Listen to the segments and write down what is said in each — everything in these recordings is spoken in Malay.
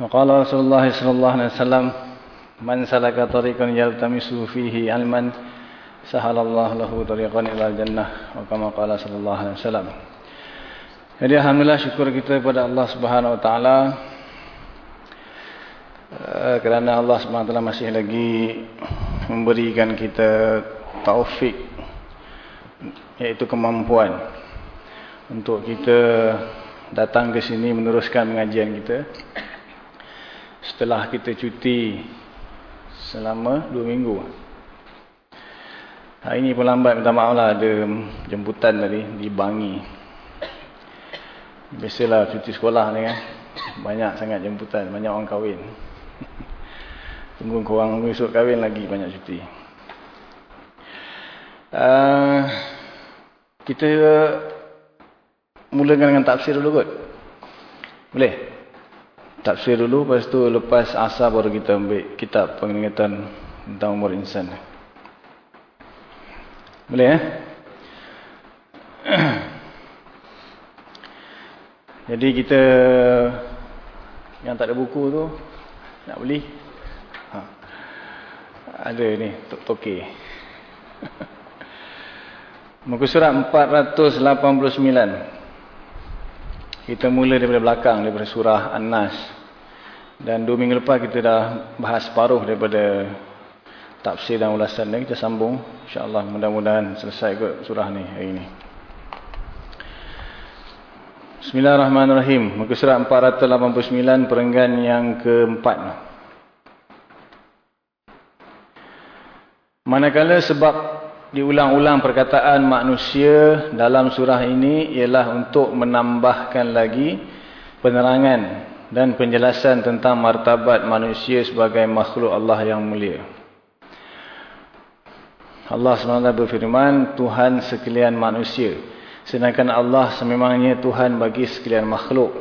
وقال رسول الله صلى الله عليه وسلم من سلك طريقا يلتمس فيه علما سهل الله له طريقا إلى الجنة وكما قال صلى الله عليه وسلم Jadi alhamdulillah syukur kita kepada Allah Subhanahu wa taala uh, kerana Allah Subhanahu wa taala masih lagi memberikan kita taufik iaitu kemampuan untuk kita datang ke sini meneruskan pengajian kita setelah kita cuti selama 2 minggu. Hari ini pun lambat minta maaf lah ada jemputan tadi di Bangi biasalah cuti sekolah ni kan banyak sangat jemputan banyak orang kahwin. Tunggu korang besok kahwin lagi banyak cuti. Uh, kita mulakan dengan tafsir dulu kot. Boleh tafsir dulu lepas tu lepas asar baru kita ambil kitab pengingatan tentang umur insan. Boleh eh? Jadi kita yang tak ada buku tu nak beli? Ha. ada ni toke muka surat 489 kita mula daripada belakang, daripada surah An-Nas. Dan dua minggu lepas kita dah bahas separuh daripada tafsir dan ulasan ni. Kita sambung. InsyaAllah mudah-mudahan selesai kot surah ni hari ni. Bismillahirrahmanirrahim. Muka surat 489 perenggan yang keempat. Manakala sebab diulang-ulang perkataan manusia dalam surah ini ialah untuk menambahkan lagi penerangan dan penjelasan tentang martabat manusia sebagai makhluk Allah yang mulia. Allah SWT berfirman, Tuhan sekalian manusia. Sedangkan Allah sememangnya Tuhan bagi sekalian makhluk.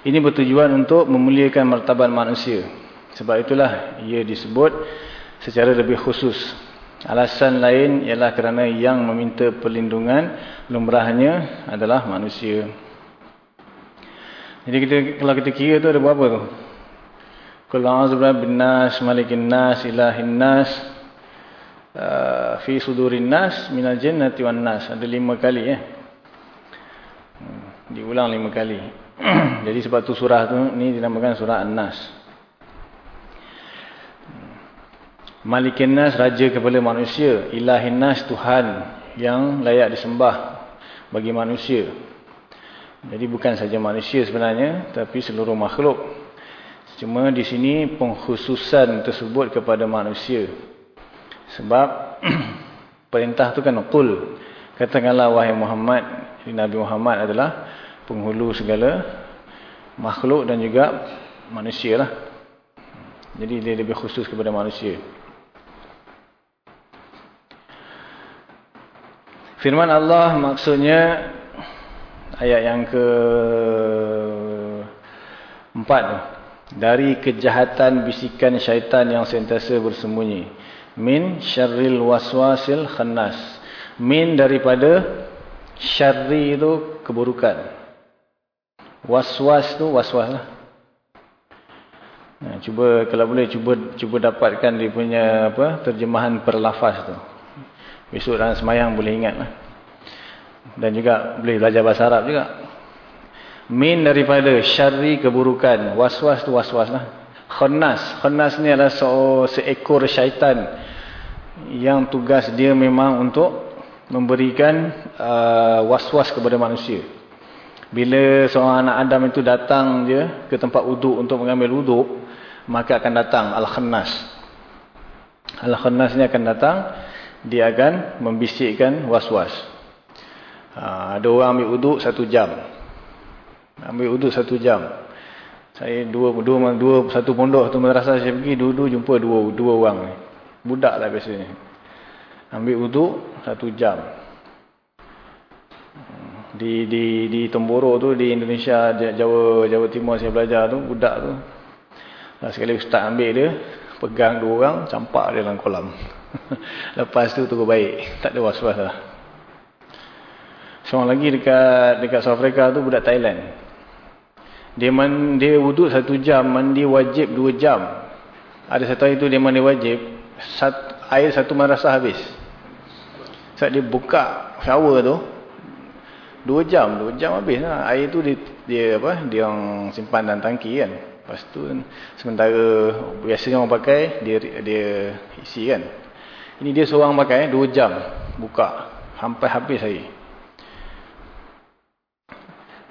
Ini bertujuan untuk memuliakan martabat manusia. Sebab itulah ia disebut secara lebih khusus Alasan lain ialah kerana yang meminta perlindungan lumrahnya adalah manusia. Jadi kita kalau kita kira tu ada berapa tu? Qul a'udzu bin nas malikin nas ilahin nas uh, fi sudurin nas minal jannati wan nas. Ada lima kali ya. Hmm, diulang lima kali. Jadi sebab tu surah tu ni dinamakan surah An-Nas. Malikin Nas, Raja kepada manusia. Ilahin Nas, Tuhan yang layak disembah bagi manusia. Jadi bukan saja manusia sebenarnya, tapi seluruh makhluk. Cuma di sini pengkhususan tersebut kepada manusia. Sebab perintah tu kan qul. Katakanlah wahai Muhammad, Nabi Muhammad adalah penghulu segala makhluk dan juga manusia lah. Jadi dia lebih khusus kepada manusia. Firman Allah maksudnya ayat yang ke empat tu. Dari kejahatan bisikan syaitan yang sentiasa bersembunyi. Min syarril waswasil khannas. Min daripada syarri itu keburukan. Waswas tu waswas lah. Nah, cuba kalau boleh cuba cuba dapatkan dia punya apa terjemahan per lafaz tu. Besok dalam semayang boleh ingat lah. Dan juga boleh belajar bahasa Arab juga. Min daripada syari keburukan. Was-was tu was-was lah. Khannas. Khannas ni adalah se seekor syaitan. Yang tugas dia memang untuk memberikan uh, was-was uh, kepada manusia. Bila seorang anak Adam itu datang je ke tempat uduk untuk mengambil uduk. Maka akan datang Al-Khannas. Al-Khannas ni akan datang. Dia akan membisikkan was-was. Uh, ada orang ambil uduk satu jam. Ambil uduk satu jam. Saya dua, dua, dua satu pondok, satu madrasah saya pergi, dua-dua jumpa dua, dua orang ni. Budak lah biasanya. Ambil uduk satu jam. Di di di Temboro tu, di Indonesia, Jawa Jawa Timur saya belajar tu, budak tu. Nah, sekali ustaz ambil dia, pegang dua orang, campak dia dalam kolam. Lepas tu tu baik. Tak ada was-was lah. Seorang lagi dekat dekat South Africa tu budak Thailand. Dia man, dia wuduk satu jam, mandi wajib dua jam. Ada satu hari tu dia mandi wajib, satu, air satu marasah habis. Saat dia buka shower tu, dua jam, dua jam habis lah. Air tu dia, dia apa? Dia orang simpan dalam tangki kan. Lepas tu sementara biasanya orang pakai, dia dia isi kan. Ini dia seorang pakai, dua jam buka. Sampai habis air.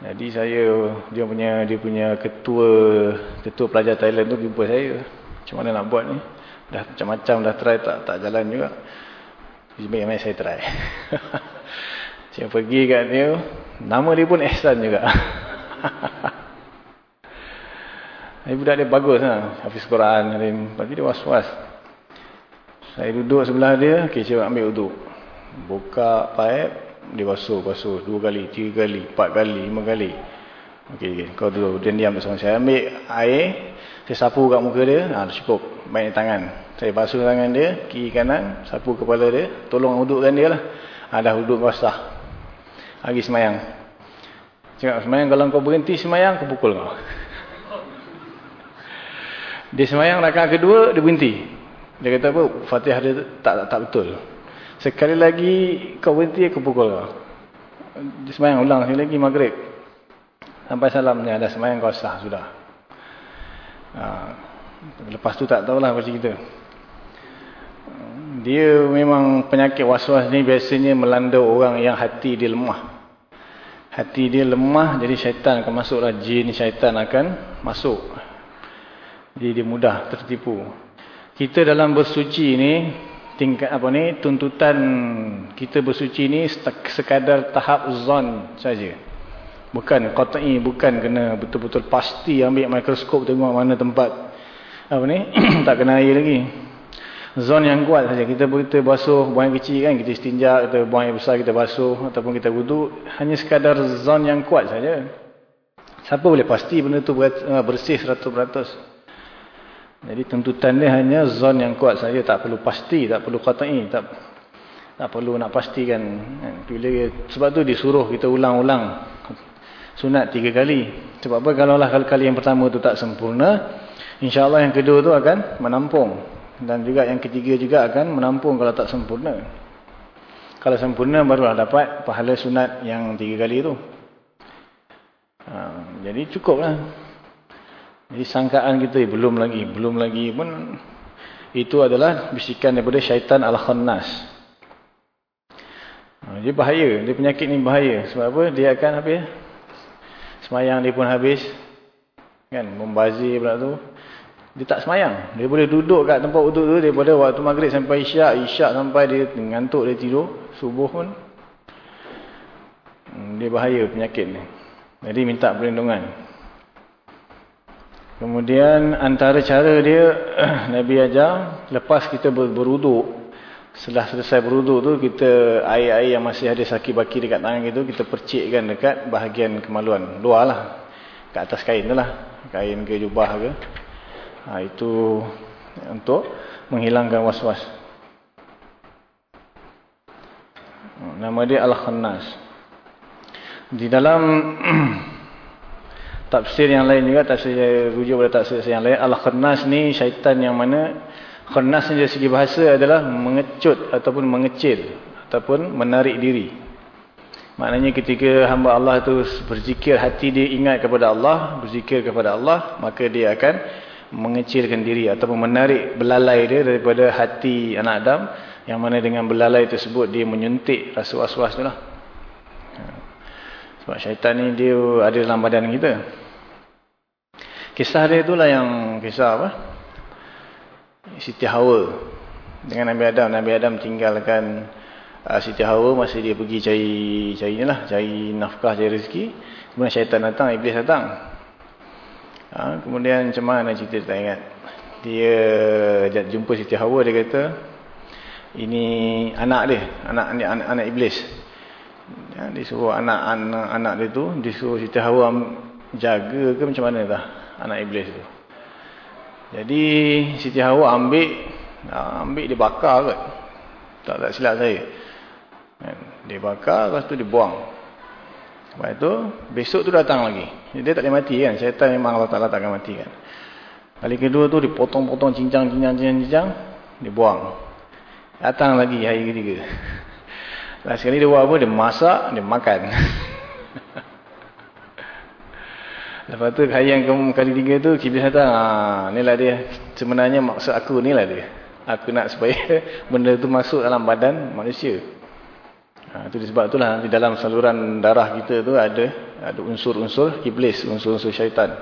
Jadi saya dia punya dia punya ketua ketua pelajar Thailand tu jumpa saya. Macam mana nak buat ni? Dah macam-macam dah try tak tak jalan juga. Jadi mai saya try. saya pergi kat dia, nama dia pun Ehsan juga. Ini budak dia bagus lah. Hafiz Quran. Tapi dia was-was. Saya duduk sebelah dia. Saya ambil uduk. Buka pipe dia basuh, basuh dua kali, tiga kali, empat kali, lima kali. Okey, okay. kau dulu, dia diam bersama saya. Ambil air, saya sapu kat muka dia, ha, cukup, main tangan. Saya basuh tangan dia, kiri kanan, sapu kepala dia, tolong udukkan dia lah. Ha, dah uduk basah. Lagi semayang. Cakap semayang, kalau kau berhenti semayang, aku pukul kau. Dia semayang, rakaat kedua, dia berhenti. Dia kata apa, fatihah dia tak, tak, tak betul. Sekali lagi kau berhenti aku pukul kau. Semayang ulang sekali lagi maghrib. Sampai salam ni ada semayang kau sah sudah. Ha. Lepas tu tak tahulah macam kita. Dia memang penyakit was-was ni biasanya melanda orang yang hati dia lemah. Hati dia lemah jadi syaitan akan masuklah. Jin syaitan akan masuk. Jadi dia mudah tertipu. Kita dalam bersuci ni tingkat apa ni tuntutan kita bersuci ni sekadar tahap zon saja. Bukan qat'i bukan kena betul-betul pasti ambil mikroskop tengok mana tempat apa ni tak kena air lagi. Zon yang kuat saja. Kita kita basuh buang air kecil kan kita istinja kita buang air besar kita basuh ataupun kita wudu hanya sekadar zon yang kuat saja. Siapa boleh pasti benda tu bersih 100% jadi tuntutan dia hanya zon yang kuat saja, tak perlu pasti, tak perlu qat'i, tak tak perlu nak pastikan. Bila sebab tu disuruh kita ulang-ulang sunat tiga kali. Sebab apa kalau lah kali yang pertama tu tak sempurna, insya-Allah yang kedua tu akan menampung dan juga yang ketiga juga akan menampung kalau tak sempurna. Kalau sempurna barulah dapat pahala sunat yang tiga kali tu. Ha, jadi cukuplah. Jadi sangkaan kita belum lagi, belum lagi pun itu adalah bisikan daripada syaitan al-khannas. Ha, dia bahaya, dia penyakit ni bahaya. Sebab apa? Dia akan habis. Semayang dia pun habis. Kan? Membazir pula tu. Dia tak semayang. Dia boleh duduk kat tempat uduk tu daripada waktu maghrib sampai isyak. Isyak sampai dia ngantuk, dia tidur. Subuh pun. Hmm, dia bahaya penyakit ni. Jadi minta perlindungan. Kemudian antara cara dia Nabi ajar lepas kita ber beruduk setelah selesai beruduk tu kita air-air yang masih ada saki-baki dekat tangan itu kita percikkan dekat bahagian kemaluan. Luar lah. Kat atas kain tu lah. Kain ke jubah ke. Ha, itu untuk menghilangkan was-was. Nama dia Al-Khannas. Di dalam tafsir yang lain juga tafsir rujuk pada tafsir yang lain al-khannas ni syaitan yang mana khannas dari segi bahasa adalah mengecut ataupun mengecil ataupun menarik diri Maknanya ketika hamba Allah itu berzikir, hati dia ingat kepada Allah, berzikir kepada Allah, maka dia akan mengecilkan diri ataupun menarik belalai dia daripada hati anak Adam yang mana dengan belalai tersebut dia menyuntik rasa was-was tu lah. Sebab syaitan ni dia ada dalam badan kita. Kisah dia itulah yang kisah apa? Siti Hawa dengan Nabi Adam. Nabi Adam tinggalkan uh, Siti Hawa masa dia pergi cari cari lah, cari nafkah, cari rezeki. Kemudian syaitan datang, iblis datang. Ha, kemudian macam mana cerita tak ingat. Dia jumpa Siti Hawa dia kata ini anak dia, anak anak anak, anak iblis. Ya, dia suruh anak-anak anak dia tu disuruh Siti Hawa jaga ke macam mana dah anak iblis tu. Jadi Siti Hawa ambil ambil dia bakar kot. Tak tak silap saya. Kan? Dia bakar, lepas tu dia buang. Lepas tu, besok tu datang lagi. Dia tak boleh mati kan. Syaitan memang Allah Ta'ala takkan mati kan. Kali kedua tu, dia potong-potong cincang, cincang, cincang, cincang. Dia buang. Datang lagi hari ketiga. Last sekali dia buat apa? Dia masak, dia makan. Lepas tu, hari yang kali tiga tu, kiblis datang. Ah, ni lah dia. Sebenarnya maksud aku ni lah dia. Aku nak supaya benda tu masuk dalam badan manusia. Ha, itu sebab itulah di dalam saluran darah kita tu ada ada unsur-unsur iblis, unsur-unsur syaitan.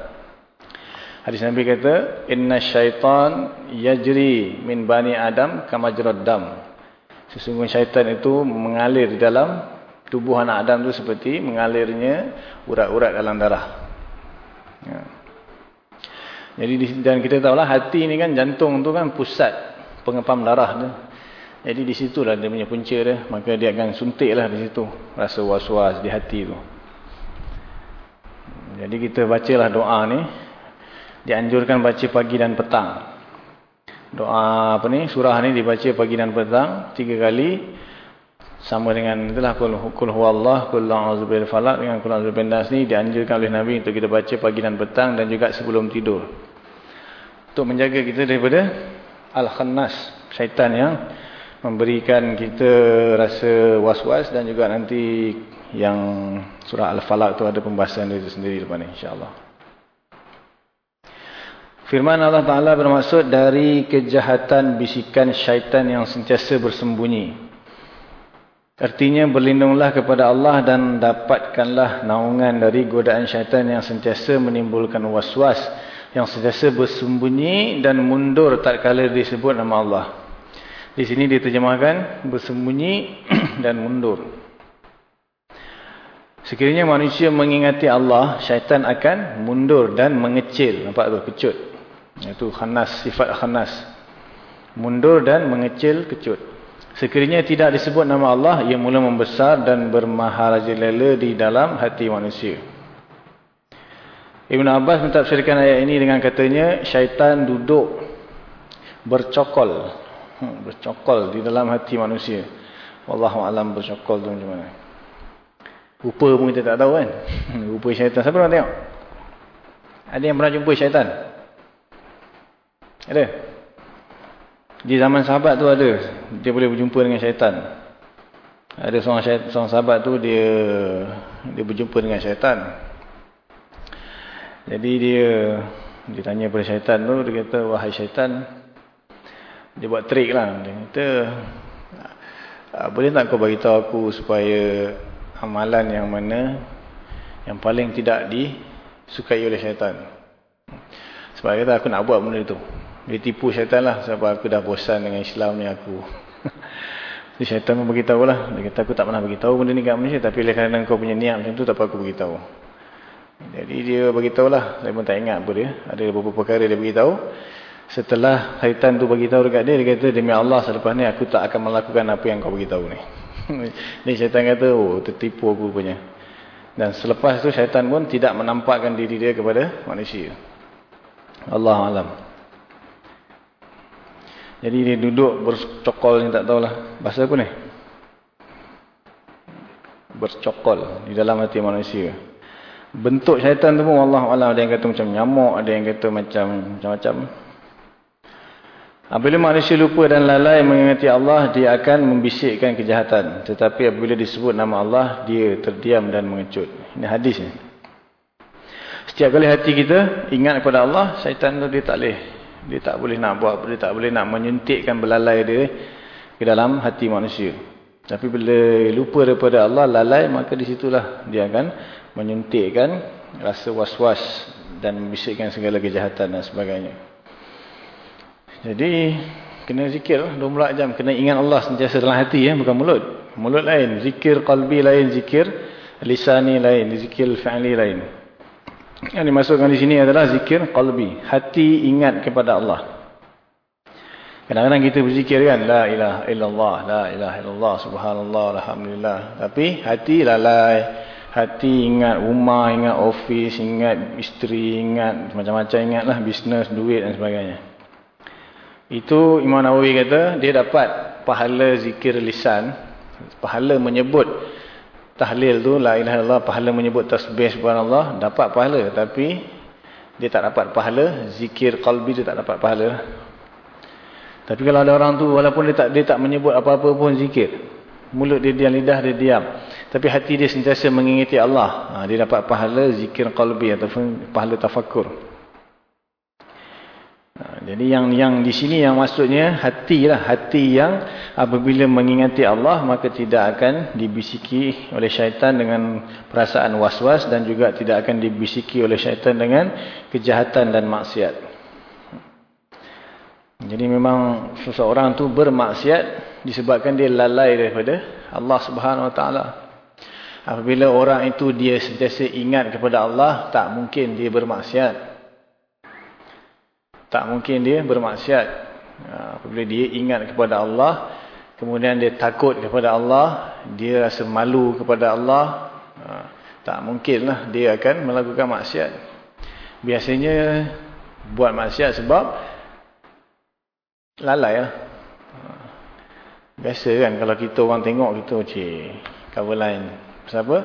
Hadis Nabi kata, "Inna syaitan yajri min bani Adam kama jarad dam." Sesungguhnya syaitan itu mengalir di dalam tubuh anak Adam tu seperti mengalirnya urat-urat dalam darah. Ya. Jadi dan kita tahulah hati ni kan jantung tu kan pusat pengepam darah tu. Jadi di situlah dia punya punca dia. Maka dia akan suntiklah di situ. Rasa was-was di hati tu. Jadi kita bacalah doa ni. Dianjurkan baca pagi dan petang. Doa apa ni? Surah ni dibaca pagi dan petang. Tiga kali. Sama dengan itulah. Kul huwallah. Kul la'azubil falak. Dengan kul la'azubil nas ni. Dianjurkan oleh Nabi untuk kita baca pagi dan petang. Dan juga sebelum tidur. Untuk menjaga kita daripada Al-Khannas. Syaitan yang memberikan kita rasa was-was dan juga nanti yang surah Al-Falaq tu ada pembahasan itu sendiri lepas ni insyaAllah. Firman Allah Ta'ala bermaksud dari kejahatan bisikan syaitan yang sentiasa bersembunyi. Artinya berlindunglah kepada Allah dan dapatkanlah naungan dari godaan syaitan yang sentiasa menimbulkan was-was yang sentiasa bersembunyi dan mundur tak kala disebut nama Allah. Di sini diterjemahkan bersembunyi dan mundur. Sekiranya manusia mengingati Allah, syaitan akan mundur dan mengecil. Nampak tu? Kecut. Itu khanas, sifat khanas. Mundur dan mengecil, kecut. Sekiranya tidak disebut nama Allah, ia mula membesar dan bermaharajalela di dalam hati manusia. Ibn Abbas mentafsirkan ayat ini dengan katanya, syaitan duduk bercokol Hmm, bercokol di dalam hati manusia. Wallahu alam bercokol tu macam mana. Rupa pun kita tak tahu kan. Rupa syaitan. Siapa pernah tengok? Ada yang pernah jumpa syaitan? Ada? Di zaman sahabat tu ada. Dia boleh berjumpa dengan syaitan. Ada seorang, syaitan, seorang sahabat tu dia dia berjumpa dengan syaitan. Jadi dia dia tanya pada syaitan tu. Dia kata, wahai syaitan dia buat trik lah dia kata ah, boleh tak kau beritahu aku supaya amalan yang mana yang paling tidak disukai oleh syaitan sebab kata aku nak buat benda tu dia tipu syaitan lah sebab aku dah bosan dengan Islam ni aku jadi syaitan pun beritahu lah dia kata aku tak pernah beritahu benda ni kat Malaysia tapi oleh kerana kau punya niat macam tu tak apa aku beritahu jadi dia beritahu lah saya pun tak ingat apa dia ada beberapa perkara dia beritahu Setelah syaitan tu bagi tahu dekat dia, dia kata, demi Allah selepas ni aku tak akan melakukan apa yang kau bagi tahu ni. ni syaitan kata, oh tertipu aku punya. Dan selepas tu syaitan pun tidak menampakkan diri dia kepada manusia. Allah alam. Jadi dia duduk bercokol ni tak tahulah. Bahasa apa ni? Bercokol di dalam hati manusia. Bentuk syaitan tu pun Allah alam. Ada yang kata macam nyamuk, ada yang kata macam macam-macam. Apabila manusia lupa dan lalai mengingati Allah, dia akan membisikkan kejahatan. Tetapi apabila disebut nama Allah, dia terdiam dan mengecut. Ini hadis ni. Setiap kali hati kita ingat kepada Allah, syaitan tu dia tak boleh. Dia tak boleh nak buat, dia tak boleh nak menyuntikkan belalai dia ke dalam hati manusia. Tapi bila lupa daripada Allah, lalai, maka disitulah dia akan menyuntikkan rasa was-was dan membisikkan segala kejahatan dan sebagainya. Jadi kena zikir 24 jam kena ingat Allah sentiasa dalam hati ya bukan mulut. Mulut lain, zikir qalbi lain, zikir lisani lain, zikir fi'li lain. Yang dimasukkan di sini adalah zikir qalbi, hati ingat kepada Allah. Kadang-kadang kita berzikir kan la ilaha illallah, la ilaha illallah, subhanallah, alhamdulillah. Tapi hati lalai. Hati ingat rumah, ingat ofis, ingat isteri, ingat macam-macam ingatlah bisnes, duit dan sebagainya. Itu Imam Nawawi kata dia dapat pahala zikir lisan, pahala menyebut tahlil tu la ilaha illallah, pahala menyebut tasbih subhanallah, dapat pahala tapi dia tak dapat pahala zikir qalbi dia tak dapat pahala. Tapi kalau ada orang tu walaupun dia tak dia tak menyebut apa-apa pun zikir. Mulut dia diam, lidah dia diam. Tapi hati dia sentiasa mengingati Allah. Ha, dia dapat pahala zikir qalbi ataupun pahala tafakur. Ha, jadi yang yang di sini yang maksudnya hati lah. Hati yang apabila mengingati Allah maka tidak akan dibisiki oleh syaitan dengan perasaan was-was dan juga tidak akan dibisiki oleh syaitan dengan kejahatan dan maksiat. Jadi memang seseorang tu bermaksiat disebabkan dia lalai daripada Allah Subhanahu Wa Taala. Apabila orang itu dia sentiasa ingat kepada Allah, tak mungkin dia bermaksiat. Tak mungkin dia bermaksiat. Ha, apabila dia ingat kepada Allah, kemudian dia takut kepada Allah, dia rasa malu kepada Allah, ha, tak mungkinlah dia akan melakukan maksiat. Biasanya buat maksiat sebab lalai lah. Biasa kan kalau kita orang tengok kita, cik, cover line. Siapa?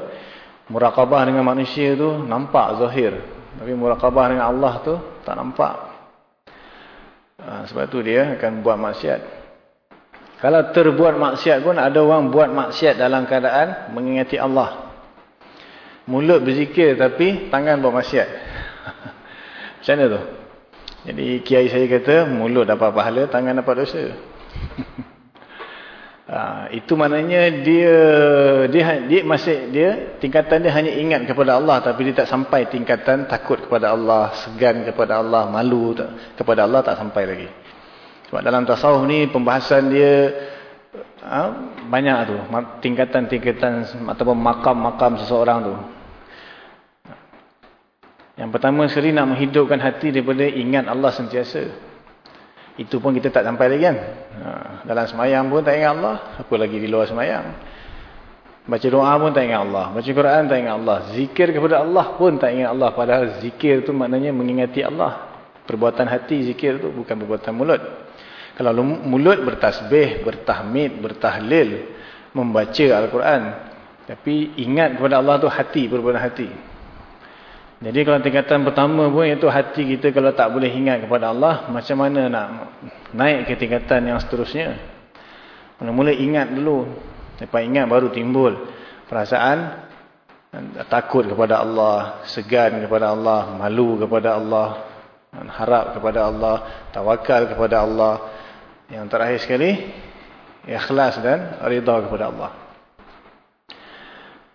Murakabah dengan manusia tu nampak zahir. Tapi murakabah dengan Allah tu tak nampak. Ha, sebab tu dia akan buat maksiat. Kalau terbuat maksiat pun ada orang buat maksiat dalam keadaan mengingati Allah. Mulut berzikir tapi tangan buat maksiat. Macam mana tu? Jadi kiai saya kata mulut dapat pahala, tangan dapat dosa. Ha, itu maknanya dia dia dia masih dia tingkatan dia hanya ingat kepada Allah tapi dia tak sampai tingkatan takut kepada Allah, segan kepada Allah, malu tak, kepada Allah tak sampai lagi. Sebab dalam tasawuf ni pembahasan dia ha, banyak tu, tingkatan-tingkatan ataupun makam-makam seseorang tu. Yang pertama sekali nak menghidupkan hati daripada ingat Allah sentiasa. Itu pun kita tak sampai lagi kan. Ha, dalam semayang pun tak ingat Allah. Apa lagi di luar semayang. Baca doa pun tak ingat Allah. Baca Quran tak ingat Allah. Zikir kepada Allah pun tak ingat Allah. Padahal zikir tu maknanya mengingati Allah. Perbuatan hati zikir tu bukan perbuatan mulut. Kalau mulut bertasbih, bertahmid, bertahlil. Membaca Al-Quran. Tapi ingat kepada Allah tu hati, perbuatan hati. Jadi kalau tingkatan pertama pun iaitu hati kita kalau tak boleh ingat kepada Allah, macam mana nak naik ke tingkatan yang seterusnya? Mula-mula ingat dulu. Lepas ingat baru timbul perasaan takut kepada Allah, segan kepada Allah, malu kepada Allah, harap kepada Allah, tawakal kepada Allah. Yang terakhir sekali, ikhlas dan rida kepada Allah.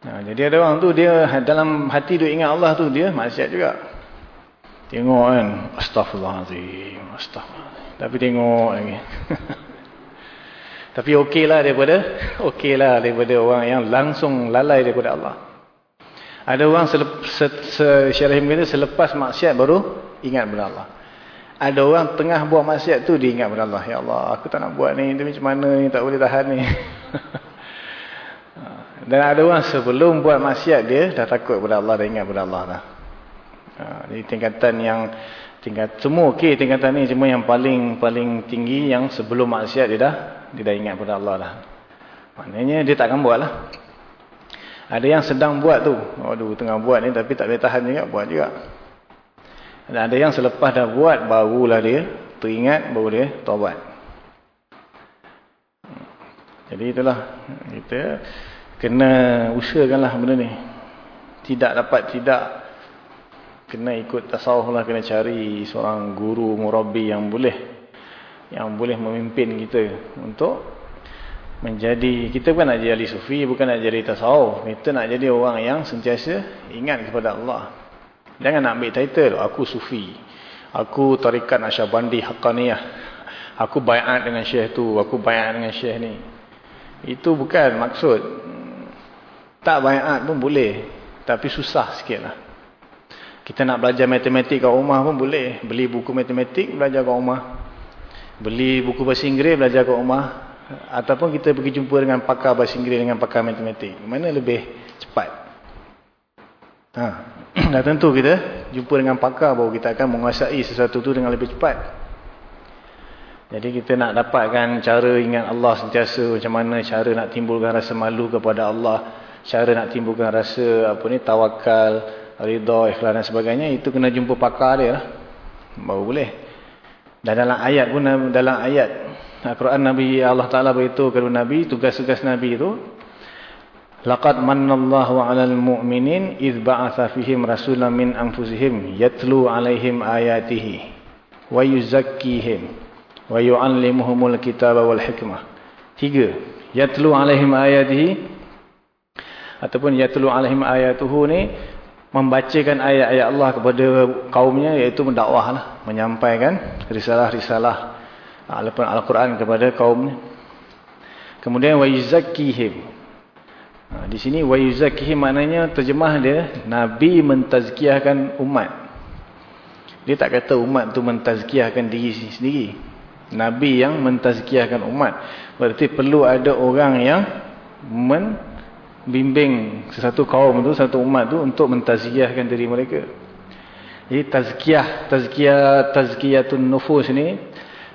Nah, jadi ada orang tu dia dalam hati tu ingat Allah tu dia maksiat juga. Tengok kan, astagfirullahalazim, astagfirullahalazim. Tapi tengok lagi. Tapi okeylah daripada okeylah daripada orang yang langsung lalai daripada Allah. Ada orang se, se, selepas maksiat baru ingat kepada Allah. Ada orang tengah buat maksiat tu dia ingat kepada Allah. Ya Allah, aku tak nak buat ni, tapi macam mana ni tak boleh tahan ni. Dan ada orang sebelum buat maksiat dia dah takut kepada Allah dan ingat kepada Allah dah. Ha, jadi tingkatan yang tingkat semua okey tingkatan ni cuma yang paling paling tinggi yang sebelum maksiat dia dah dia dah ingat kepada Allah dah. Maknanya dia takkan buatlah. Ada yang sedang buat tu. Aduh tengah buat ni tapi tak boleh tahan juga buat juga. Dan ada yang selepas dah buat barulah dia teringat baru dia taubat. Jadi itulah kita kena usahakanlah benda ni. Tidak dapat tidak kena ikut tasawuf lah kena cari seorang guru murabbi yang boleh yang boleh memimpin kita untuk menjadi kita bukan nak jadi ahli sufi bukan nak jadi tasawuf. Kita nak jadi orang yang sentiasa ingat kepada Allah. Jangan nak ambil title aku sufi aku tarikat nasyabandi haqqaniyah aku bayat dengan syekh tu aku bayat dengan syekh ni. Itu bukan maksud tak bayat pun boleh tapi susah sikit lah kita nak belajar matematik kat rumah pun boleh. Beli buku matematik, belajar kat rumah. Beli buku bahasa Inggeris, belajar kat rumah. Ataupun kita pergi jumpa dengan pakar bahasa Inggeris dengan pakar matematik. Mana lebih cepat? Ha. Dah tentu kita jumpa dengan pakar bahawa kita akan menguasai sesuatu itu dengan lebih cepat. Jadi kita nak dapatkan cara ingat Allah sentiasa macam mana cara nak timbulkan rasa malu kepada Allah, cara nak timbulkan rasa apa ni tawakal, ridha, ikhlas dan sebagainya itu kena jumpa pakar dia lah. Baru boleh. Dan dalam ayat pun dalam ayat Al-Quran Nabi Allah Taala beritahu kepada Nabi tugas-tugas Nabi itu Laqad mannallahu 'alal mu'minin idz ba'atsa fihim rasulan min anfusihim yatlu 'alaihim ayatihi wa yuzakkihim wa yu'allimuhumul kitaba wal hikmah. Tiga. Yatlu 'alaihim ayatihi ataupun yatlu 'alaihim ayatuhu ni membacakan ayat-ayat Allah kepada kaumnya iaitu mendakwah lah, menyampaikan risalah-risalah Al-Quran kepada kaumnya. Kemudian wa yuzakkihim. Ha, di sini wa yuzakkihim maknanya terjemah dia nabi mentazkiyahkan umat. Dia tak kata umat tu mentazkiyahkan diri sendiri. Nabi yang mentazkiyahkan umat. Berarti perlu ada orang yang men bimbing sesuatu kaum tu, satu umat tu untuk mentazkiyahkan diri mereka. Jadi tazkiyah, tazkiyah, tazkiyatun nufus ni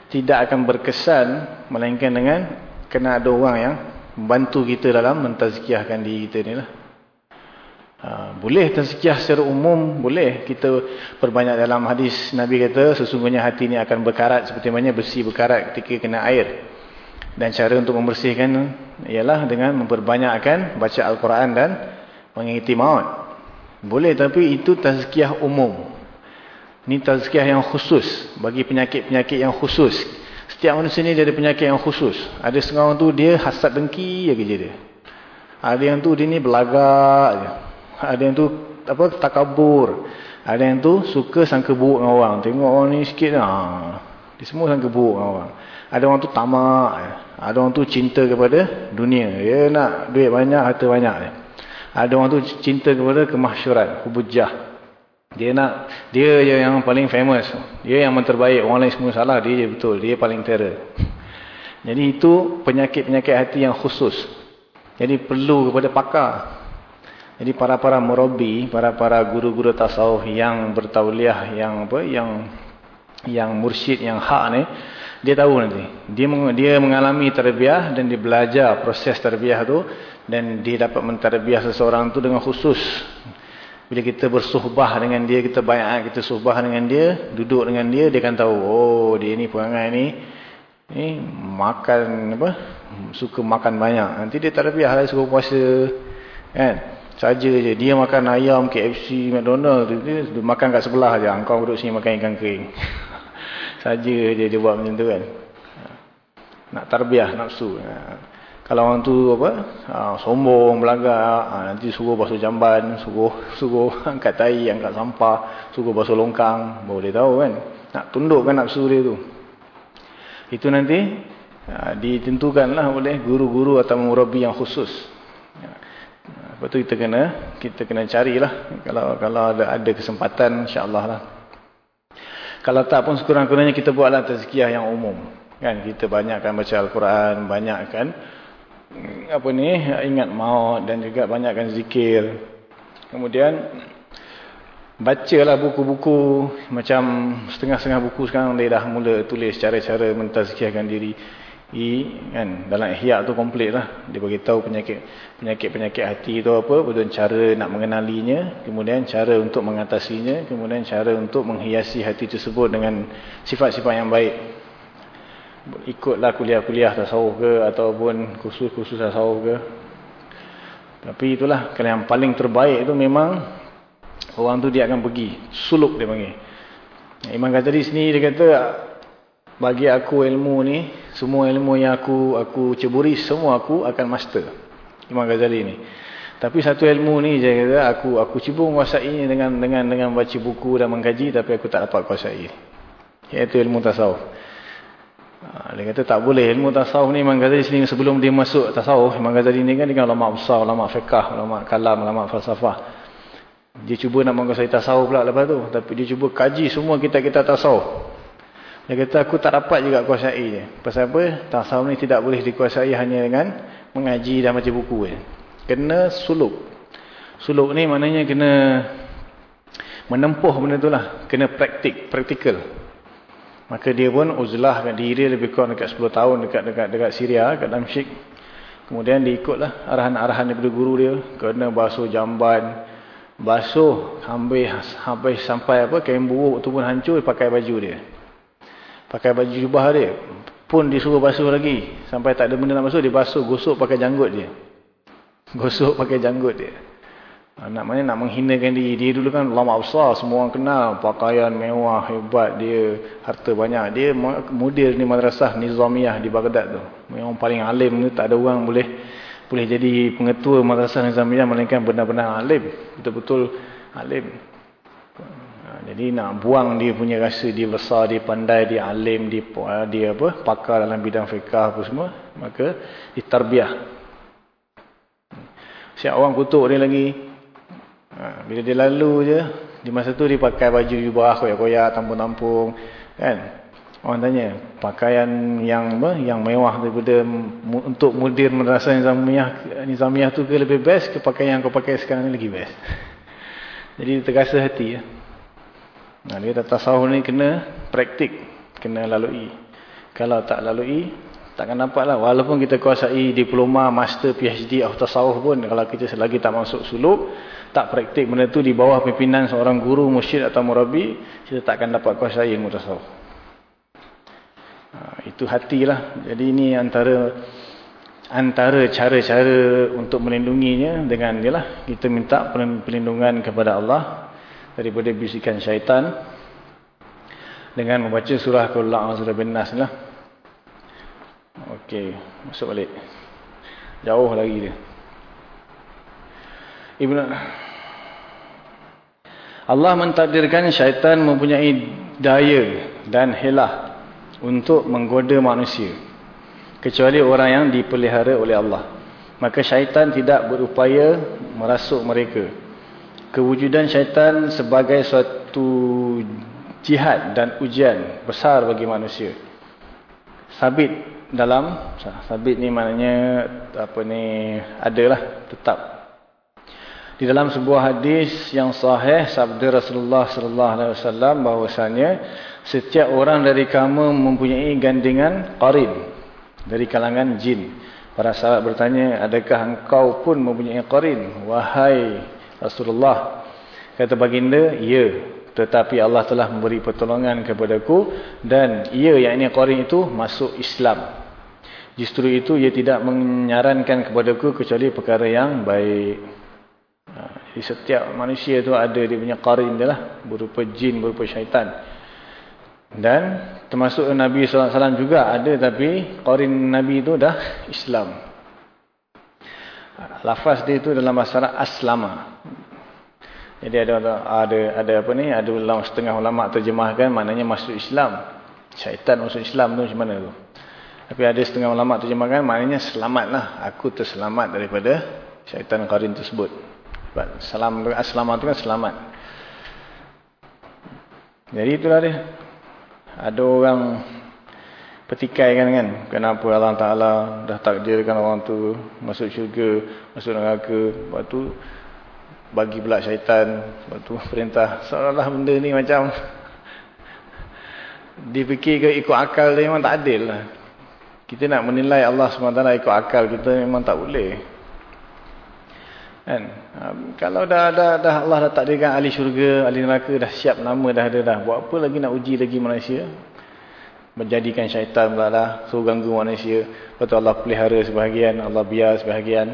tidak akan berkesan melainkan dengan kena ada orang yang membantu kita dalam mentazkiyahkan diri kita ni lah. Ha, boleh tazkiyah secara umum, boleh. Kita perbanyak dalam hadis Nabi kata sesungguhnya hati ni akan berkarat seperti mana besi berkarat ketika kena air. Dan cara untuk membersihkan ialah dengan memperbanyakkan baca Al-Quran dan mengikuti maut. Boleh tapi itu tazkiyah umum. Ini tazkiyah yang khusus bagi penyakit-penyakit yang khusus. Setiap manusia ni dia ada penyakit yang khusus. Ada setengah orang tu dia hasad dengki je kerja dia. Ada yang tu dia ni belagak je. Ada yang tu apa takabur. Ada yang tu suka sangka buruk dengan orang. Tengok orang ni sikit lah. Dia semua sangka buruk dengan orang. Ada orang tu tamak. Ada orang tu cinta kepada dunia. Dia nak duit banyak, harta banyak. Ada orang tu cinta kepada kemahsyuran, hubujah. Dia nak, dia yang paling famous. Dia yang terbaik. Orang lain semua salah, dia betul. Dia paling terror. Jadi itu penyakit-penyakit hati yang khusus. Jadi perlu kepada pakar. Jadi para-para murabi, para-para guru-guru tasawuf yang bertauliah, yang apa, yang yang mursyid, yang hak ni, dia tahu nanti. Dia dia mengalami terbiah dan dia belajar proses terbiah tu dan dia dapat menterbiah seseorang tu dengan khusus. Bila kita bersuhbah dengan dia, kita bayar, kita suhbah dengan dia, duduk dengan dia, dia akan tahu, oh dia ni perangai ni, ni makan apa, suka makan banyak. Nanti dia terbiah lah, suka puasa. Kan? Saja je. Dia makan ayam, KFC, McDonald, dia, dia makan kat sebelah je. Engkau duduk sini makan ikan kering. saja je dia buat macam tu kan. Nak tarbiah nafsu. Ha. kalau orang tu apa ha, sombong belagak ha, nanti suruh basuh jamban suruh suruh angkat tai angkat sampah suruh basuh longkang dia tahu kan. Nak tundukkan nafsu dia tu. Itu nanti ha, ditentukanlah oleh guru-guru atau murabi yang khusus. Ha. Lepas tu kita kena kita kena carilah. Kalau kalau ada ada kesempatan insya-Allah lah. Kalau tak pun sekurang-kurangnya kita buatlah tazkiyah yang umum. Kan kita banyakkan baca Al-Quran, banyakkan apa ni ingat maut dan juga banyakkan zikir. Kemudian bacalah buku-buku macam setengah-setengah buku sekarang dia dah mula tulis cara-cara mentazkiyahkan diri. I, kan dalam ihya tu komplit lah dia bagi tahu penyakit penyakit penyakit hati tu apa kemudian cara nak mengenalinya kemudian cara untuk mengatasinya kemudian cara untuk menghiasi hati tersebut dengan sifat-sifat yang baik. Ikutlah kuliah-kuliah tasawuf ke ataupun kursus-kursus tasawuf ke. Tapi itulah kalau yang paling terbaik itu memang orang tu dia akan pergi suluk dia panggil. Imam Ghazali sini dia kata bagi aku ilmu ni semua ilmu yang aku aku ceburi semua aku akan master Imam Ghazali ni. Tapi satu ilmu ni je kata aku aku cuba menguasai dengan dengan dengan baca buku dan mengkaji tapi aku tak dapat kuasai. Iaitu ilmu tasawuf. Ha, dia kata tak boleh ilmu tasawuf ni Imam Ghazali sini sebelum dia masuk tasawuf Imam Ghazali ni kan dia kan ulama besar ulama fiqah ulama kalam ulama falsafah. Dia cuba nak menguasai tasawuf pula lepas tu tapi dia cuba kaji semua kita-kita tasawuf. Dia kata aku tak dapat juga kuasai je. Pasal apa? Tasawuf ni tidak boleh dikuasai hanya dengan mengaji dan baca buku je. Kena suluk. Suluk ni maknanya kena menempuh benda tu lah. Kena praktik, praktikal. Maka dia pun uzlah kan diri lebih kurang dekat 10 tahun dekat dekat dekat Syria, dekat Damsyik. Kemudian dia ikutlah arahan-arahan daripada guru dia. Kena basuh jamban, basuh habis, habis sampai apa kain buruk tu pun hancur pakai baju dia pakai baju jubah dia pun disuruh basuh lagi. Sampai tak ada benda nak basuh dia basuh gosok pakai janggut dia. Gosok pakai janggut dia. Ha, nak mana nak menghinakan dia dia dulu kan? Lama besar semua orang kenal. Pakaian mewah hebat dia harta banyak. Dia mudir ni madrasah nizamiyah di Baghdad tu. Memang paling alim ni tak ada orang boleh boleh jadi pengetua madrasah nizamiyah melainkan benar-benar alim. Betul-betul alim jadi nak buang dia punya rasa dia besar, dia pandai, dia alim, dia, dia apa, pakar dalam bidang fiqah apa semua. Maka ditarbiah. Siap orang kutuk dia lagi. Ha, bila dia lalu je, di masa tu dia pakai baju jubah, koyak-koyak, tampung-tampung. Kan? Orang tanya, pakaian yang apa, yang mewah daripada untuk mudir merasa nizamiyah, nizamiyah tu ke lebih best ke pakaian yang kau pakai sekarang ni lagi best? Jadi terasa hati ya. Nah, dia dah tasawuf ni kena praktik, kena lalui. Kalau tak lalui, takkan nampak lah. Walaupun kita kuasai diploma, master, PhD of tasawuf pun, kalau kita selagi tak masuk suluk, tak praktik benda tu di bawah pimpinan seorang guru, musyid atau murabi, kita takkan dapat kuasai ilmu tasawuf. Nah, itu hatilah. Jadi ini antara antara cara-cara untuk melindunginya dengan dia lah. Kita minta perlindungan kepada Allah daripada bisikan syaitan dengan membaca surah surah bin Nas lah. Okey, masuk balik. Jauh lagi dia. Ibnu Allah mentakdirkan syaitan mempunyai daya dan helah untuk menggoda manusia kecuali orang yang dipelihara oleh Allah. Maka syaitan tidak berupaya merasuk mereka kewujudan syaitan sebagai suatu jihad dan ujian besar bagi manusia. Sabit dalam sabit ni maknanya apa ni adalah tetap. Di dalam sebuah hadis yang sahih sabda Rasulullah sallallahu alaihi wasallam bahwasanya setiap orang dari kamu mempunyai gandingan qarin dari kalangan jin. Para sahabat bertanya, adakah engkau pun mempunyai qarin? Wahai Rasulullah. Kata baginda ya tetapi Allah telah memberi pertolongan kepadaku dan ia yang ini qarin itu masuk Islam. Justru itu ia tidak menyarankan kepadaku kecuali perkara yang baik. Ha, jadi setiap manusia itu ada dia punya qarin dia lah berupa jin berupa syaitan. Dan termasuk Nabi SAW juga ada tapi qarin Nabi itu dah Islam lafaz dia itu dalam masalah aslama jadi ada ada ada apa ni? Ada ulama setengah ulama terjemahkan maknanya masuk Islam. Syaitan masuk Islam tu macam mana tu? Tapi ada setengah ulama terjemahkan maknanya selamatlah. Aku terselamat daripada syaitan qarin tersebut. Sebab salam aslamah tu kan selamat. Jadi itulah dia. Ada orang petikai kan kan. Kenapa Allah Ta'ala dah takdirkan orang tu masuk syurga, masuk neraka. Lepas tu bagi pula syaitan sebab tu perintah seolah-olah benda ni macam dipikir ke ikut akal dia memang tak adil lah Kita nak menilai Allah SWT ikut akal kita memang tak boleh. Kan? Kalau dah, dah, dah Allah dah takdirkan ahli syurga, ahli neraka, dah siap nama dah ada dah. Buat apa lagi nak uji lagi manusia? Menjadikan syaitan pula suruh ganggu manusia. Lepas Allah pelihara sebahagian, Allah biar sebahagian.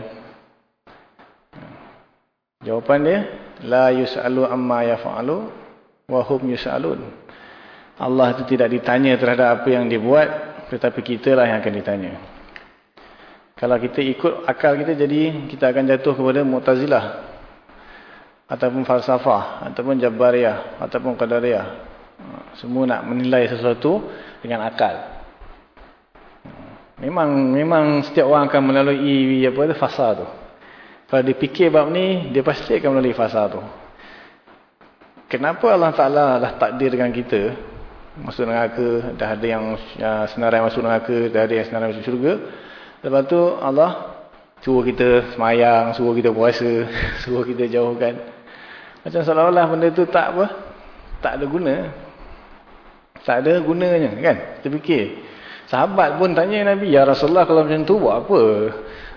Jawapan dia, La yus'alu amma yafa'alu, wa hum yus'alun. Allah itu tidak ditanya terhadap apa yang dia buat, tetapi kita lah yang akan ditanya. Kalau kita ikut akal kita jadi kita akan jatuh kepada Mu'tazilah ataupun falsafah ataupun Jabariyah ataupun Qadariyah. Semua nak menilai sesuatu dengan akal. Memang memang setiap orang akan melalui apa tu fasa tu. Kalau dia fikir bab ni, dia pasti akan melalui fasa tu. Kenapa Allah Taala dah takdirkan kita masuk neraka, dah ada yang uh, senarai masuk neraka, dah ada yang senarai masuk syurga. Lepas tu Allah suruh kita semayang, suruh kita puasa, suruh kita jauhkan. Macam seolah-olah benda tu tak apa? Tak ada guna. Tak ada gunanya kan? Kita fikir. Sahabat pun tanya Nabi, Ya Rasulullah kalau macam tu buat apa?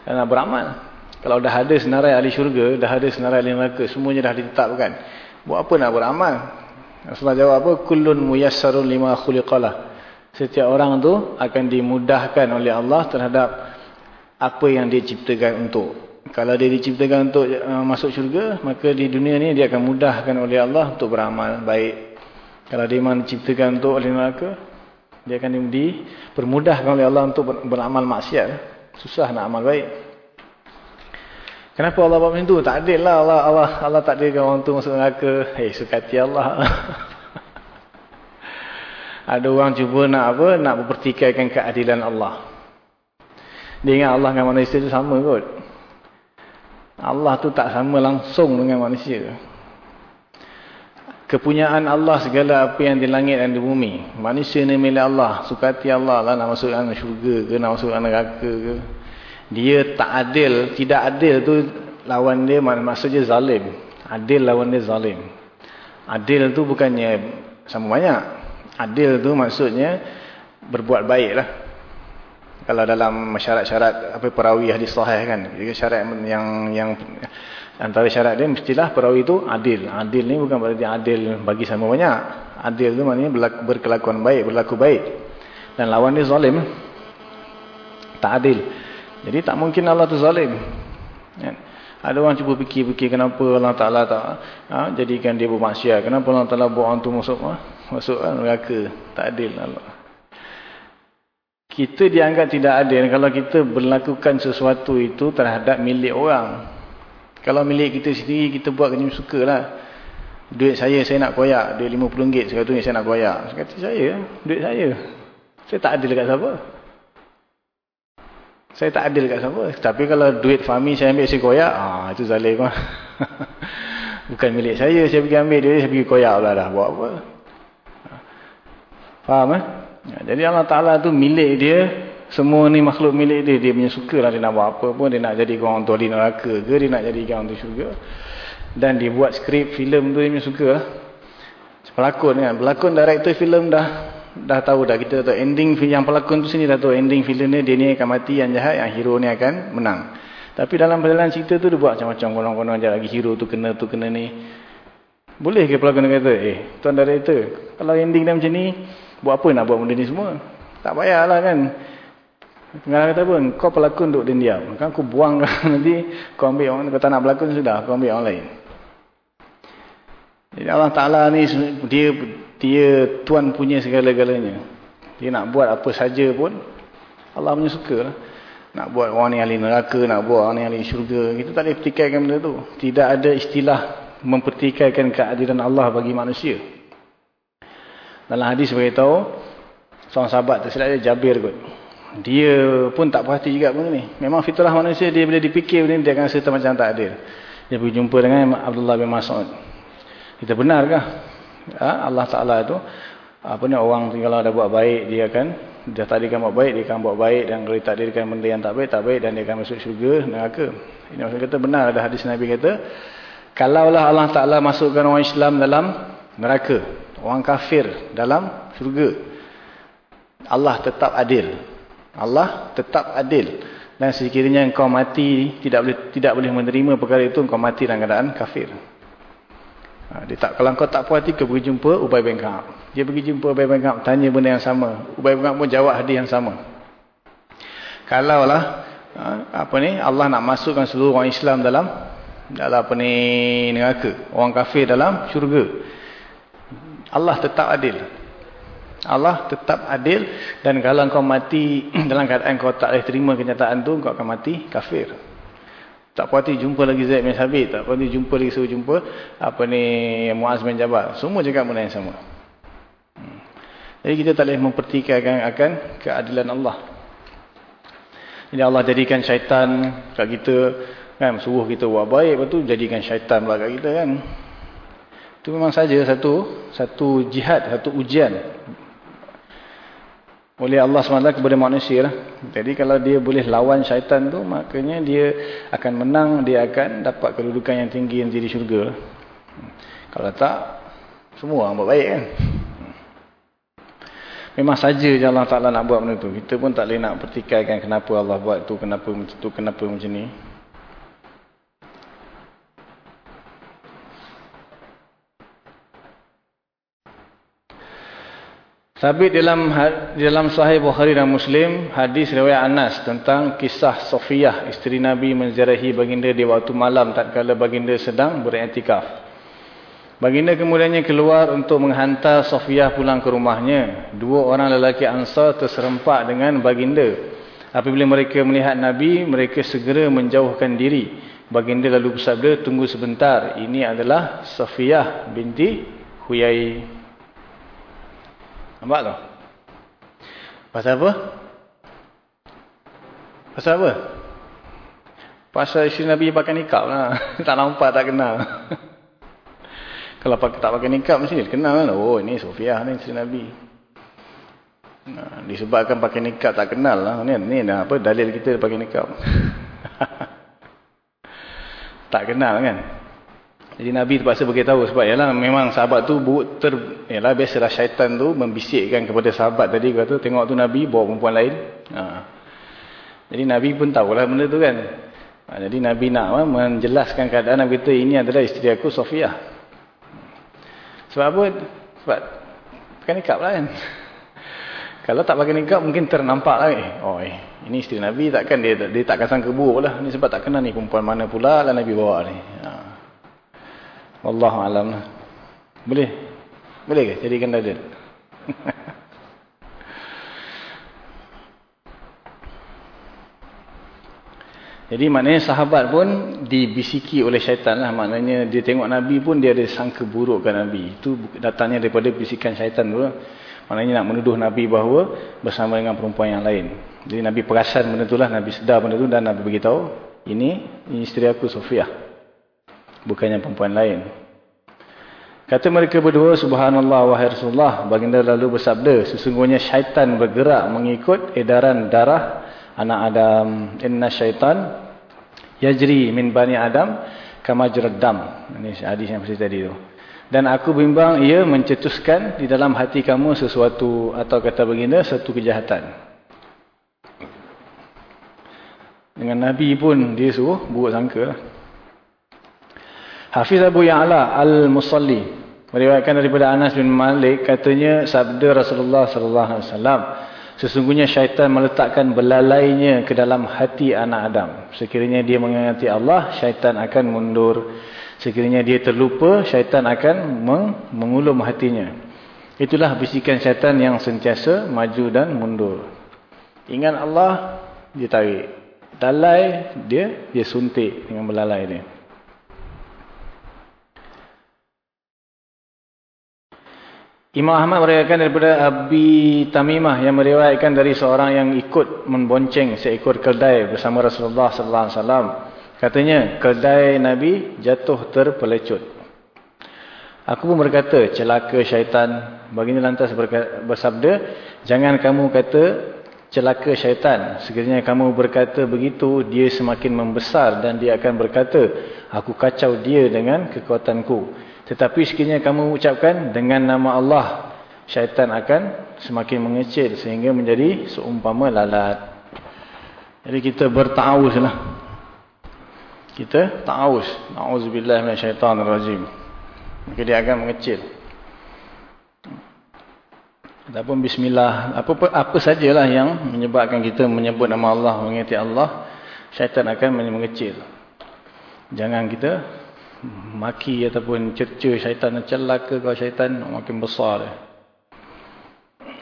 Nak beramal. Kalau dah ada senarai ahli syurga, dah ada senarai ahli neraka, semuanya dah ditetapkan. Buat apa nak beramal? Rasulullah jawab apa? Kullun muyassarun lima khuliqalah. Setiap orang tu akan dimudahkan oleh Allah terhadap apa yang dia ciptakan untuk. Kalau dia diciptakan untuk uh, masuk syurga, maka di dunia ni dia akan mudahkan oleh Allah untuk beramal baik. Kalau dia memang diciptakan untuk oleh neraka, dia akan dipermudahkan oleh Allah untuk beramal maksiat. Susah nak amal baik. Kenapa Allah buat macam tu? Tak adil lah Allah, Allah, Allah tak adilkan orang tu masuk neraka. Eh, hey, sukati Allah. Ada orang cuba nak apa? Nak mempertikaikan keadilan Allah. Dia ingat Allah dengan manusia tu sama kot. Allah tu tak sama langsung dengan manusia. Kepunyaan Allah segala apa yang di langit dan di bumi. Manusia ni milik Allah. Sukati Allah lah nak masuk syurga ke, nak masuk neraka ke dia tak adil, tidak adil tu lawan dia maksudnya zalim. Adil lawan dia zalim. Adil tu bukannya sama banyak. Adil tu maksudnya berbuat baik lah. Kalau dalam syarat-syarat apa perawi hadis sahih kan. Syarat yang yang antara syarat dia mestilah perawi tu adil. Adil ni bukan berarti adil bagi sama banyak. Adil tu maknanya berkelakuan baik, berlaku baik. Dan lawan dia zalim. Tak adil. Jadi tak mungkin Allah tu zalim. Ya. Ada orang cuba fikir-fikir kenapa Allah Ta'ala tak ha, jadikan dia bermaksiat. Kenapa Allah Ta'ala buat orang tu masuk ha, masuk ha, neraka. Tak adil Allah. Kita dianggap tidak adil kalau kita berlakukan sesuatu itu terhadap milik orang. Kalau milik kita sendiri, kita buat kena suka lah. Duit saya, saya nak koyak. Duit RM50, saya kata saya nak koyak. Saya kata saya, duit saya. Saya tak adil dekat siapa. Saya tak adil kat siapa. Tapi kalau duit Fahmi saya ambil saya koyak, ah itu zalim lah. Bukan milik saya, saya pergi ambil duit, saya pergi koyak pula dah. Buat apa? Faham eh? Jadi Allah Ta'ala tu milik dia, semua ni makhluk milik dia, dia punya suka lah dia nak buat apa pun, dia nak jadi orang tu di neraka ke, dia nak jadi orang tu syurga. Dan dia buat skrip filem tu dia punya suka lah. Pelakon kan, pelakon director filem dah dah tahu dah. Kita tahu ending yang pelakon tu sini dah tahu ending filem ni. Dia ni akan mati yang jahat yang hero ni akan menang. Tapi dalam perjalanan cerita tu dia buat macam-macam. Konon-konon je lagi hero tu kena tu kena ni. Boleh ke pelakon kata eh tuan director kalau ending dia macam ni buat apa nak buat benda ni semua? Tak payahlah kan Tengah kata apa kau pelakon duduk diam kan aku buang nanti kau ambil orang kau tak nak pelakon sudah kau ambil orang lain jadi Allah Ta'ala ni dia dia tuan punya segala-galanya. Dia nak buat apa saja pun Allah punya suka lah. Nak buat orang ni ahli neraka, nak buat orang ni ahli syurga. Kita tak boleh pertikaikan benda tu. Tidak ada istilah mempertikaikan keadilan Allah bagi manusia. Dalam hadis beritahu, seorang sahabat tersilap dia Jabir kot. Dia pun tak perhati juga benda ni. Memang fitrah manusia dia bila dipikir benda ni, dia akan rasa macam tak adil. Dia pergi jumpa dengan Abdullah bin Mas'ud. Kita benarkah? ha, Allah Ta'ala itu apa ni orang kalau ada buat baik dia akan dia takdirkan buat baik dia akan buat baik dan kalau takdirkan benda yang tak baik tak baik dan dia akan masuk syurga neraka ini maksud kata benar ada hadis Nabi kata kalaulah Allah Ta'ala masukkan orang Islam dalam neraka orang kafir dalam syurga Allah tetap adil Allah tetap adil. Dan sekiranya engkau mati tidak boleh tidak boleh menerima perkara itu engkau mati dalam keadaan kafir. Ha, dia tak kalau engkau tak puas hati kau pergi jumpa Ubay bin Ka'ab. Dia pergi jumpa Ubay bin Ka'ab tanya benda yang sama. Ubay bin Ka'ab pun jawab hadis yang sama. Kalaulah ha, apa ni Allah nak masukkan seluruh orang Islam dalam dalam apa ni neraka, orang kafir dalam syurga. Allah tetap adil. Allah tetap adil dan kalau kau mati dalam keadaan kau tak boleh terima kenyataan tu kau akan mati kafir. Tak puati jumpa lagi Zaid bin Sabit, tak puati jumpa lagi suruh jumpa apa ni Muaz bin Jabal. Semua juga benda yang sama. Hmm. Jadi kita tak boleh mempertikaikan akan keadilan Allah. Jadi Allah jadikan syaitan kat kita kan suruh kita buat baik lepas tu jadikan syaitan pula kat kita kan. Itu memang saja satu satu jihad, satu ujian oleh Allah SWT kepada manusia lah. Jadi kalau dia boleh lawan syaitan tu, makanya dia akan menang, dia akan dapat kedudukan yang tinggi nanti di syurga. Kalau tak, semua orang buat baik kan. Memang saja je Allah Ta'ala nak buat benda tu. Kita pun tak boleh nak pertikaikan kenapa Allah buat tu, kenapa macam tu, kenapa macam ni. Sabit dalam dalam Sahih Bukhari dan Muslim hadis riwayat Anas tentang kisah Sofiyah isteri Nabi menziarahi baginda di waktu malam tatkala baginda sedang beriktikaf. Baginda kemudiannya keluar untuk menghantar Sofiyah pulang ke rumahnya. Dua orang lelaki Ansar terserempak dengan baginda. Apabila mereka melihat Nabi, mereka segera menjauhkan diri. Baginda lalu bersabda, "Tunggu sebentar. Ini adalah Sofiyah binti Huyai." Nampak tak? Pasal apa? Pasal apa? Pasal isteri Nabi pakai nikab lah. tak nampak, tak kenal. Kalau tak pakai nikab mesti kenal kan? Oh ini Sofiah ni isteri Nabi. Nah, disebabkan pakai nikab tak kenal lah. Ni, ni dah apa dalil kita pakai nikab. tak kenal kan? Jadi Nabi terpaksa beritahu sebab yalah memang sahabat tu ter yalah biasalah syaitan tu membisikkan kepada sahabat tadi kata tengok tu Nabi bawa perempuan lain. Ha. Jadi Nabi pun tahulah benda tu kan. Ha, jadi Nabi nak ha, menjelaskan keadaan Nabi kata ini adalah isteri aku Sofia. Sebab apa? Sebab pakai nikah lah kan. Kalau tak pakai nikah mungkin ternampak lagi. Oh eh, ini isteri Nabi takkan dia dia tak sangka buruk lah. Ini sebab tak kenal ni perempuan mana pula lah Nabi bawa ni. Ha. Wallahu alam. Boleh? Boleh ke jadikan dalil? Jadi maknanya sahabat pun dibisiki oleh syaitan lah. Maknanya dia tengok Nabi pun dia ada sangka burukkan Nabi. Itu datangnya daripada bisikan syaitan dulu. Maknanya nak menuduh Nabi bahawa bersama dengan perempuan yang lain. Jadi Nabi perasan benda itulah. Nabi sedar benda itu dan Nabi beritahu. Ini, ini isteri aku Sofiah bukannya perempuan lain. Kata mereka berdua, Subhanallah wahai Rasulullah, baginda lalu bersabda, sesungguhnya syaitan bergerak mengikut edaran darah anak Adam. Inna syaitan yajri min bani Adam kama dam. Ini hadis yang pasti tadi tu. Dan aku bimbang ia mencetuskan di dalam hati kamu sesuatu atau kata baginda satu kejahatan. Dengan Nabi pun dia suruh buruk sangka lah. Hafiz Abu Ya'la Al-Musalli meriwayatkan daripada Anas bin Malik katanya sabda Rasulullah sallallahu alaihi wasallam sesungguhnya syaitan meletakkan belalainya ke dalam hati anak Adam. Sekiranya dia mengingati Allah syaitan akan mundur. Sekiranya dia terlupa syaitan akan mengulum hatinya. Itulah bisikan syaitan yang sentiasa maju dan mundur. Ingat Allah dia tarik. Dalai dia dia suntik dengan belalai dia Imam Ahmad meriwayatkan daripada Abi Tamimah yang meriwayatkan dari seorang yang ikut membonceng seekor keldai bersama Rasulullah sallallahu alaihi wasallam. Katanya, keldai Nabi jatuh terpelecut. Aku pun berkata, celaka syaitan. Baginda lantas bersabda, jangan kamu kata celaka syaitan. Sekiranya kamu berkata begitu, dia semakin membesar dan dia akan berkata, aku kacau dia dengan kekuatanku. Tetapi sekiranya kamu ucapkan dengan nama Allah, syaitan akan semakin mengecil sehingga menjadi seumpama lalat. Jadi kita berta'awuz lah. Kita ta'awuz. Na'udzubillah minasyaitanirrajim. Maka dia akan mengecil. Ataupun bismillah. Apa, apa, apa sajalah yang menyebabkan kita menyebut nama Allah, mengingati Allah. Syaitan akan mengecil. Jangan kita maki ataupun cerca syaitan. Celaka kalau syaitan makin besar dia.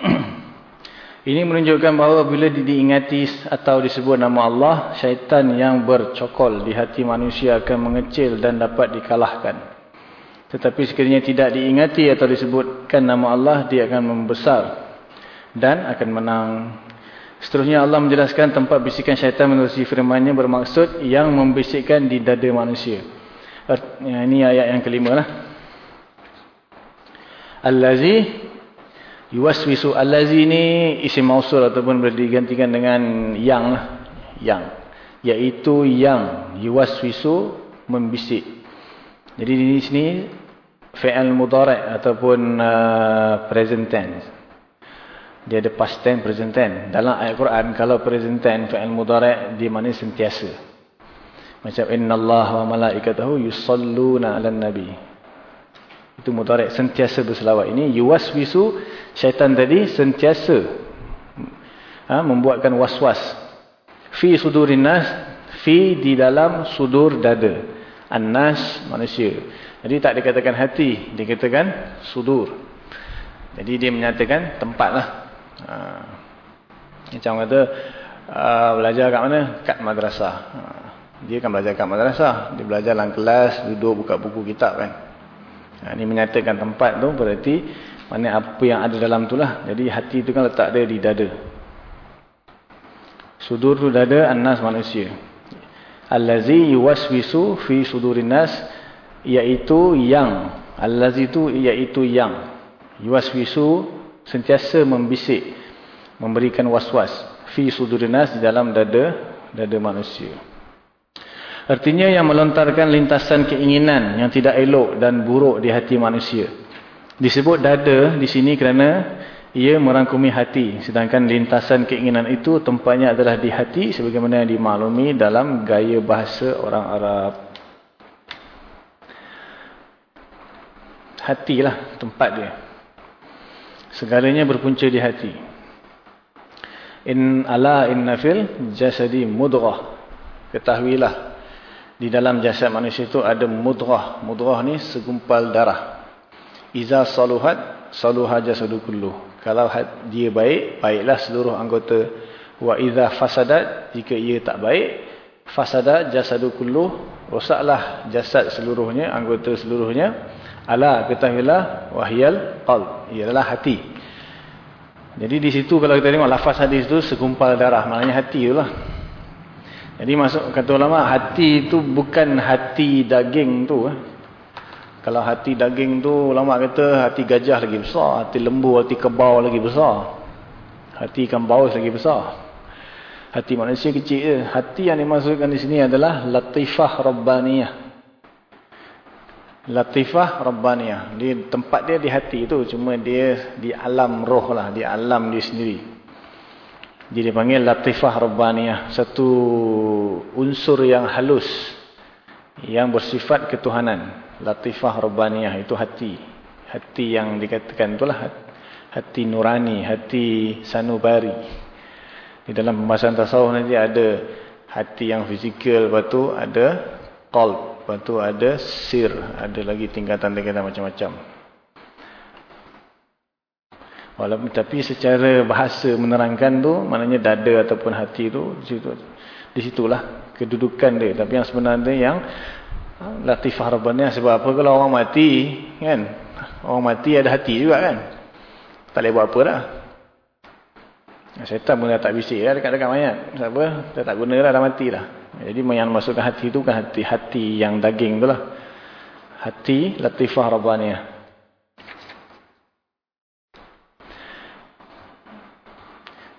Ini menunjukkan bahawa bila diingati atau disebut nama Allah, syaitan yang bercokol di hati manusia akan mengecil dan dapat dikalahkan. Tetapi sekiranya tidak diingati atau disebutkan nama Allah, dia akan membesar dan akan menang. Seterusnya Allah menjelaskan tempat bisikan syaitan menerusi firmannya bermaksud yang membisikkan di dada manusia. Ini ayat yang kelima lah. Allazi Yuwaswisu allazi ni isim mausul ataupun boleh digantikan dengan yang lah. Yang. Iaitu yang. Yuwaswisu membisik. Jadi di sini fi'al mudhari' ataupun uh, present tense. Dia ada past tense, present tense. Dalam ayat Quran kalau present tense fi'al mudhari' di mana sentiasa. Macam inna Allah wa malaikatahu yusalluna 'alan nabi. Itu mudhari' sentiasa berselawat. Ini yuwaswisu syaitan tadi sentiasa ha, membuatkan was-was. Fi sudurin nas, fi di dalam sudur dada. An-nas manusia. Jadi tak dikatakan hati, dikatakan sudur. Jadi dia menyatakan tempatlah. Ha. Macam kata uh, belajar kat mana? Kat madrasah. Ha. Dia kan belajar kat madrasah. Dia belajar dalam kelas, duduk buka buku kitab kan. Ha, ini menyatakan tempat tu berarti mana apa yang ada dalam tu lah. Jadi hati tu kan letak dia di dada. Sudur tu dada annas manusia. Allazi yuwaswisu fi sudurin nas iaitu yang. Allazi tu iaitu yang. Yuwaswisu sentiasa membisik. Memberikan waswas. Fi sudurin nas di dalam dada dada manusia. Artinya yang melontarkan lintasan keinginan yang tidak elok dan buruk di hati manusia. Disebut dada di sini kerana ia merangkumi hati. Sedangkan lintasan keinginan itu tempatnya adalah di hati sebagaimana dimaklumi dalam gaya bahasa orang Arab. Hatilah tempat dia. Segalanya berpunca di hati. In ala inna fil jasadi mudrah. Ketahuilah di dalam jasad manusia itu ada mudrah. Mudrah ni segumpal darah. Iza saluhat saluha jasadu kullu. Kalau dia baik, baiklah seluruh anggota. Wa iza fasadat, jika ia tak baik, fasadat jasadu kullu, rosaklah jasad seluruhnya, anggota seluruhnya. Ala ketahuilah wahyal qalb. Ia adalah hati. Jadi di situ kalau kita tengok lafaz hadis itu segumpal darah, maknanya hati itulah. Jadi masuk kata ulama hati itu bukan hati daging tu eh. Kalau hati daging tu ulama kata hati gajah lagi besar, hati lembu, hati kebau lagi besar. Hati ikan baus lagi besar. Hati manusia kecil je. Hati yang dimasukkan di sini adalah latifah rabbaniyah. Latifah rabbaniyah. Di tempat dia di hati itu cuma dia di alam roh lah, di alam dia sendiri. Jadi dipanggil latifah rabbaniyah, satu unsur yang halus yang bersifat ketuhanan. Latifah Rabbaniyah itu hati. Hati yang dikatakan itulah hati nurani, hati sanubari. Di dalam pembahasan tasawuf nanti ada hati yang fizikal, lepas tu ada qalb, lepas tu ada sir, ada lagi tingkatan-tingkatan macam-macam. Walaupun tapi secara bahasa menerangkan tu maknanya dada ataupun hati tu di situ di situlah kedudukan dia. Tapi yang sebenarnya yang Latifah Rabbaniyah sebab apa? Kalau orang mati kan? Orang mati ada hati juga kan? Tak boleh buat apa dah. Syaitan pun dah tak bisik lah dekat-dekat mayat sebab apa? Dah tak guna lah dah mati lah jadi yang masukkan hati tu kan hati-hati yang daging tu lah. Hati Latifah Rabbaniyah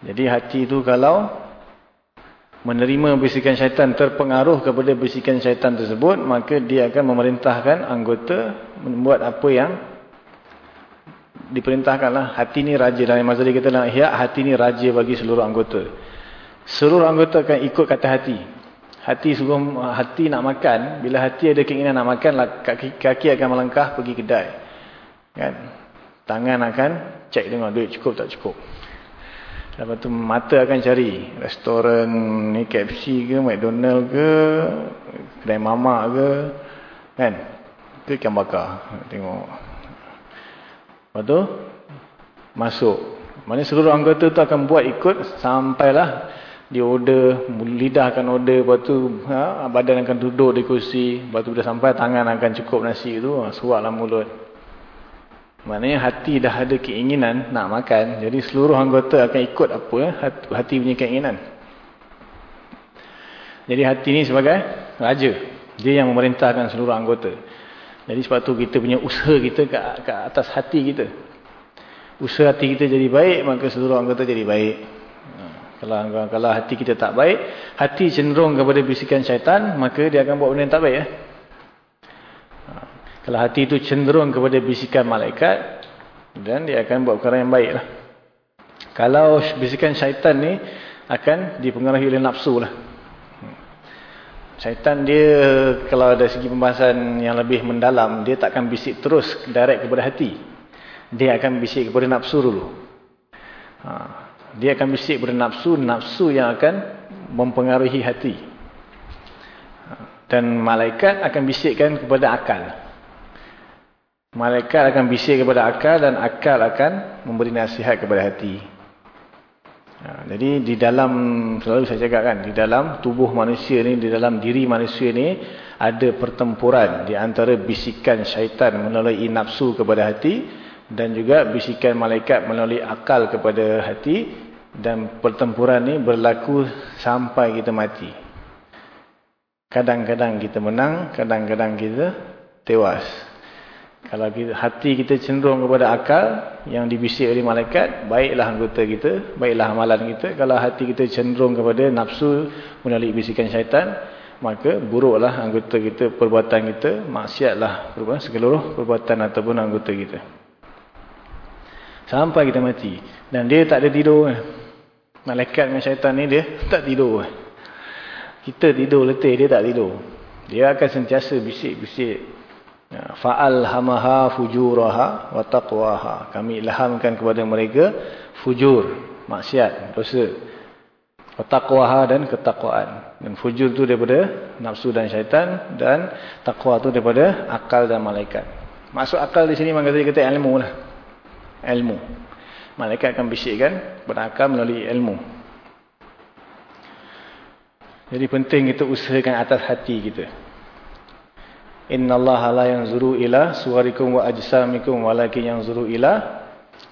jadi hati tu kalau menerima bisikan syaitan terpengaruh kepada bisikan syaitan tersebut maka dia akan memerintahkan anggota membuat apa yang diperintahkanlah. Hati ni raja dalam mazhab kita dalam ihya hati ni raja bagi seluruh anggota. Seluruh anggota akan ikut kata hati. Hati suruh hati nak makan bila hati ada keinginan nak makan kaki, kaki akan melangkah pergi kedai. Kan? Tangan akan cek tengok duit cukup tak cukup lepas tu mata akan cari. Restoran ni KFC ke McDonald ke kedai mamak ke kan? Tu ikan bakar. Tengok. Lepas tu masuk. Mana seluruh anggota tu akan buat ikut sampailah. Dia order lidah akan order lepas tu ha, badan akan duduk di kursi lepas tu dah sampai tangan akan cukup nasi tu ha, suaplah mulut Maknanya hati dah ada keinginan nak makan. Jadi seluruh anggota akan ikut apa hati punya keinginan. Jadi hati ni sebagai raja. Dia yang memerintahkan seluruh anggota. Jadi sebab tu kita punya usaha kita ke, ke atas hati kita. Usaha hati kita jadi baik, maka seluruh anggota jadi baik. Ha, kalau, kalau hati kita tak baik, hati cenderung kepada bisikan syaitan, maka dia akan buat benda yang tak baik. Eh? Kalau hati itu cenderung kepada bisikan malaikat, dan dia akan buat perkara yang baik lah. Kalau bisikan syaitan ni akan dipengaruhi oleh nafsu lah. Syaitan dia kalau ada segi pembahasan yang lebih mendalam, dia tak akan bisik terus direct kepada hati. Dia akan bisik kepada nafsu dulu. Ha. Dia akan bisik kepada nafsu, nafsu yang akan mempengaruhi hati. Ha. Dan malaikat akan bisikkan kepada akal. Malaikat akan bisik kepada akal dan akal akan memberi nasihat kepada hati. Ha, jadi di dalam, selalu saya cakap kan, di dalam tubuh manusia ni, di dalam diri manusia ni, ada pertempuran di antara bisikan syaitan melalui nafsu kepada hati dan juga bisikan malaikat melalui akal kepada hati dan pertempuran ni berlaku sampai kita mati. Kadang-kadang kita menang, kadang-kadang kita tewas. Kalau kita, hati kita cenderung kepada akal yang dibisik oleh malaikat, baiklah anggota kita, baiklah amalan kita. Kalau hati kita cenderung kepada nafsu melalui bisikan syaitan, maka buruklah anggota kita, perbuatan kita, maksiatlah sekeluruh perbuatan ataupun anggota kita. Sampai kita mati. Dan dia tak ada tidur. Malaikat dengan syaitan ni dia tak tidur. Kita tidur letih, dia tak tidur. Dia akan sentiasa bisik-bisik fa'alhamaha fujuraha wa taqwaha. Kami ilhamkan kepada mereka fujur, maksiat, dosa. Wa taqwaha dan ketakwaan. Dan fujur tu daripada nafsu dan syaitan dan taqwa tu daripada akal dan malaikat. Maksud akal di sini tadi kata ilmu lah. Ilmu. Malaikat akan bisikkan kepada akal melalui ilmu. Jadi penting kita usahakan atas hati kita. Inna Allah la yanzuru ila suwarikum wa ajsamikum walakin yanzuru ila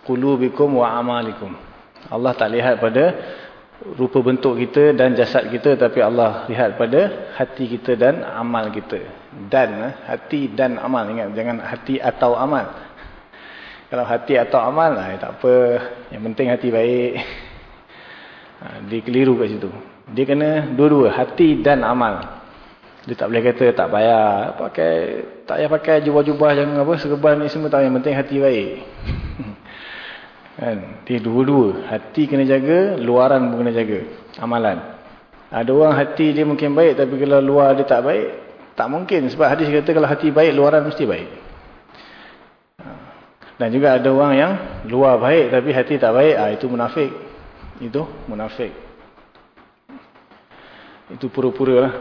qulubikum wa amalikum. Allah tak lihat pada rupa bentuk kita dan jasad kita tapi Allah lihat pada hati kita dan amal kita. Dan eh, hati dan amal ingat jangan hati atau amal. Kalau hati atau amal lah tak apa, yang penting hati baik. Ha, dia keliru kat situ. Dia kena dua-dua hati dan amal. Dia tak boleh kata tak payah pakai tak payah pakai jubah-jubah yang apa serban ni semua tak yang penting hati baik. kan? Dia dua-dua, hati kena jaga, luaran pun kena jaga. Amalan. Ada orang hati dia mungkin baik tapi kalau luar dia tak baik, tak mungkin sebab hadis kata kalau hati baik luaran mesti baik. Dan juga ada orang yang luar baik tapi hati tak baik, ah itu munafik. Itu munafik. Itu pura-pura lah.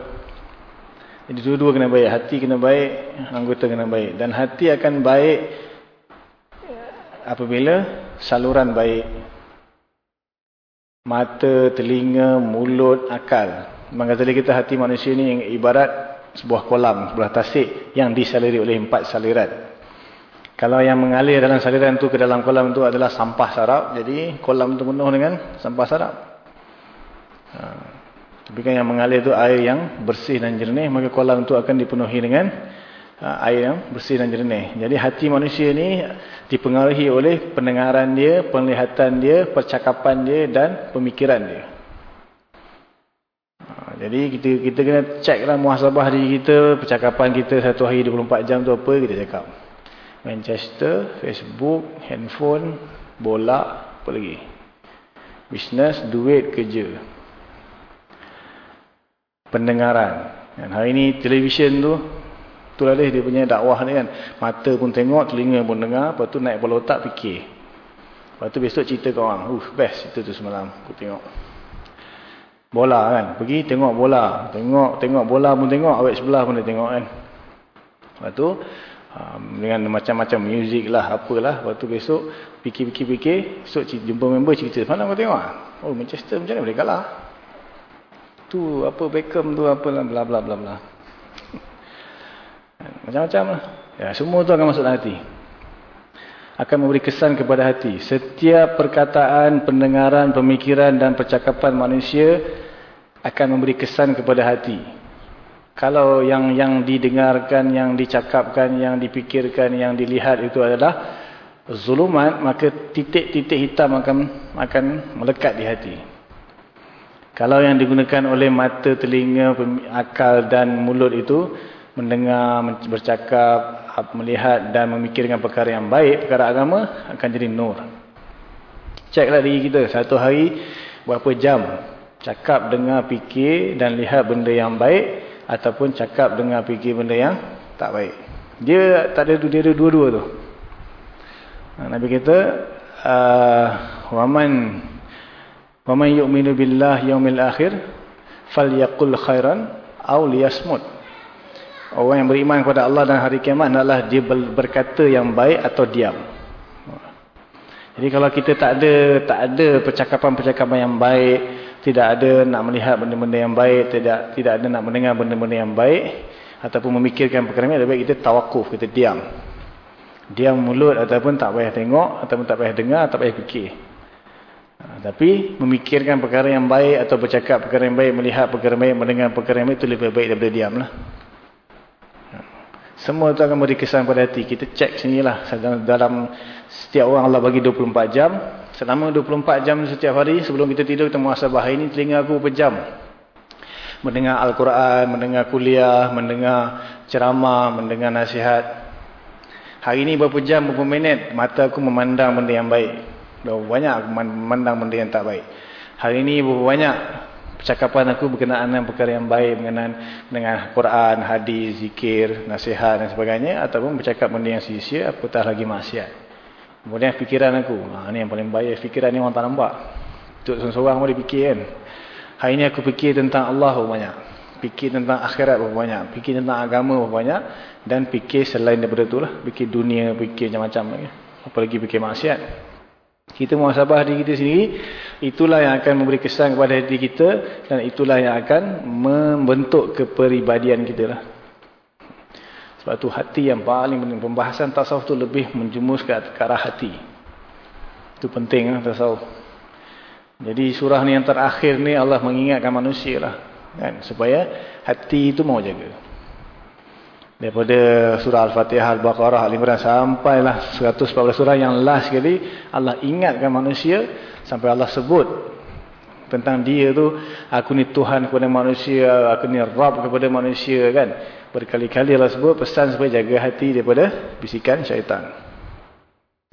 Jadi dua-dua kena baik. Hati kena baik, anggota kena baik. Dan hati akan baik apabila saluran baik. Mata, telinga, mulut, akal. Memang kata kita hati manusia ni ibarat sebuah kolam, sebuah tasik yang disaliri oleh empat saliran. Kalau yang mengalir dalam saliran tu ke dalam kolam tu adalah sampah sarap. Jadi kolam tu penuh dengan sampah sarap. Haa. Tapi kan yang mengalir itu air yang bersih dan jernih, maka kolam itu akan dipenuhi dengan uh, air yang bersih dan jernih. Jadi hati manusia ini dipengaruhi oleh pendengaran dia, penglihatan dia, percakapan dia dan pemikiran dia. Uh, jadi kita kita kena ceklah muhasabah diri kita, percakapan kita satu hari 24 jam tu apa kita cakap. Manchester, Facebook, handphone, bola, apa lagi? Bisnes, duit, kerja. Pendengaran. Dan hari ini televisyen tu, itulah dia, dia punya dakwah ni kan. Mata pun tengok, telinga pun dengar, lepas tu naik bola otak fikir. Lepas tu besok cerita ke orang. Uh, best cerita tu semalam. Aku tengok. Bola kan. Pergi tengok bola. Tengok tengok bola pun tengok. Awet sebelah pun dia tengok kan. Lepas tu, Um, dengan macam-macam muzik lah, apalah. Lepas tu besok, fikir-fikir-fikir, besok jumpa member cerita. Mana kau tengok? Oh, Manchester macam mana boleh kalah? Tu, apa Beckham tu, apa bla bla bla bla. Macam-macam lah. Ya, semua tu akan masuk dalam hati. Akan memberi kesan kepada hati. Setiap perkataan, pendengaran, pemikiran dan percakapan manusia akan memberi kesan kepada hati. Kalau yang yang didengarkan, yang dicakapkan, yang dipikirkan, yang dilihat itu adalah zulumat, maka titik-titik hitam akan akan melekat di hati. Kalau yang digunakan oleh mata, telinga, akal dan mulut itu mendengar, bercakap, melihat dan memikirkan perkara yang baik, perkara agama akan jadi nur. Ceklah diri kita satu hari berapa jam cakap, dengar, fikir dan lihat benda yang baik ataupun cakap dengar fikir benda yang tak baik. Dia tak ada dia ada dua-dua tu. Nabi kata uh, waman waman yu'minu billah yaumil akhir falyaqul khairan aw liyasmut. Orang yang beriman kepada Allah dan hari kiamat adalah dia berkata yang baik atau diam. Jadi kalau kita tak ada tak ada percakapan-percakapan yang baik, tidak ada nak melihat benda-benda yang baik, tidak tidak ada nak mendengar benda-benda yang baik ataupun memikirkan perkara ini, lebih baik kita tawakuf, kita diam. Diam mulut ataupun tak payah tengok ataupun tak payah dengar, tak payah fikir. Ha, tapi memikirkan perkara yang baik atau bercakap perkara yang baik, melihat perkara yang baik, mendengar perkara yang baik itu lebih baik daripada diamlah. Ha, semua itu akan beri kesan pada hati. Kita cek sinilah dalam setiap orang Allah bagi 24 jam Selama 24 jam setiap hari sebelum kita tidur kita muhasabah. Ini telinga aku berjam. Mendengar Al-Quran, mendengar kuliah, mendengar ceramah, mendengar nasihat. Hari ini berapa jam, berapa minit mata aku memandang benda yang baik. Berapa banyak aku memandang benda yang tak baik. Hari ini banyak percakapan aku berkenaan dengan perkara yang baik berkenaan dengan Quran, hadis, zikir, nasihat dan sebagainya ataupun bercakap benda yang sia-sia apatah lagi maksiat. Kemudian fikiran aku. Ha, ni yang paling bahaya. Fikiran ni orang tak nampak. Untuk seorang-seorang boleh fikir kan. Hari ni aku fikir tentang Allah banyak. Fikir tentang akhirat banyak. Fikir tentang agama banyak. Dan fikir selain daripada tu lah. Fikir dunia, fikir macam-macam. Apalagi fikir maksiat. Kita muhasabah diri kita sendiri. Itulah yang akan memberi kesan kepada diri kita. Dan itulah yang akan membentuk keperibadian kita lah. Sebab tu hati yang paling penting. Pembahasan tasawuf tu lebih menjumus ke, arah hati. Itu penting lah tasawuf. Jadi surah ni yang terakhir ni Allah mengingatkan manusia lah. Kan? Supaya hati itu mau jaga. Daripada surah Al-Fatihah, Al-Baqarah, Al-Imran sampailah 114 surah yang last sekali Allah ingatkan manusia sampai Allah sebut tentang dia tu aku ni Tuhan kepada manusia, aku ni Rabb kepada manusia kan. Berkali-kali Allah sebut pesan supaya jaga hati daripada bisikan syaitan.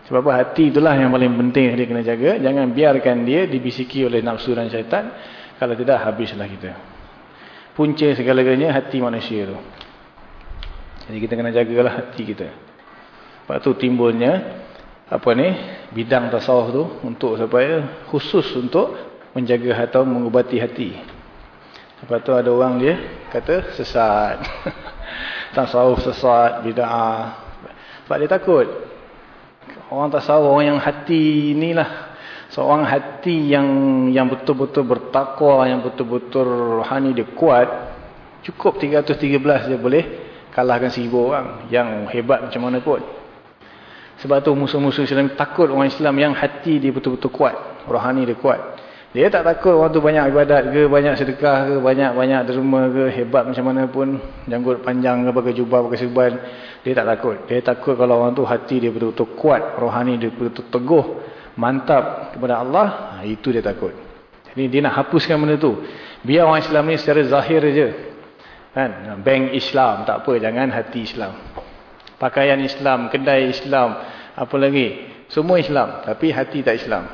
Sebab apa? Hati itulah yang paling penting dia kena jaga. Jangan biarkan dia dibisiki oleh nafsu dan syaitan. Kalau tidak, habislah kita. Punca segala-galanya hati manusia tu. Jadi kita kena jagalah hati kita. Sebab tu timbulnya apa ni bidang tasawuf tu untuk supaya khusus untuk menjaga atau mengubati hati. Lepas tu ada orang dia kata sesat. tasawuf sesat, bid'ah. Sebab dia takut. Orang tasawuf orang yang hati inilah seorang hati yang yang betul-betul bertakwa, yang betul-betul rohani dia kuat, cukup 313 dia boleh kalahkan 1000 orang yang hebat macam mana pun. Sebab tu musuh-musuh Islam takut orang Islam yang hati dia betul-betul kuat, rohani dia kuat. Dia tak takut orang tu banyak ibadat ke, banyak sedekah ke, banyak-banyak derma ke, hebat macam mana pun, janggut panjang ke, pakai jubah, pakai serban. Dia tak takut. Dia takut kalau orang tu hati dia betul-betul kuat, rohani dia betul-betul teguh, mantap kepada Allah, ha, itu dia takut. Jadi dia nak hapuskan benda tu. Biar orang Islam ni secara zahir je. Kan? Bank Islam, tak apa, jangan hati Islam. Pakaian Islam, kedai Islam, apa lagi? Semua Islam, tapi hati tak Islam.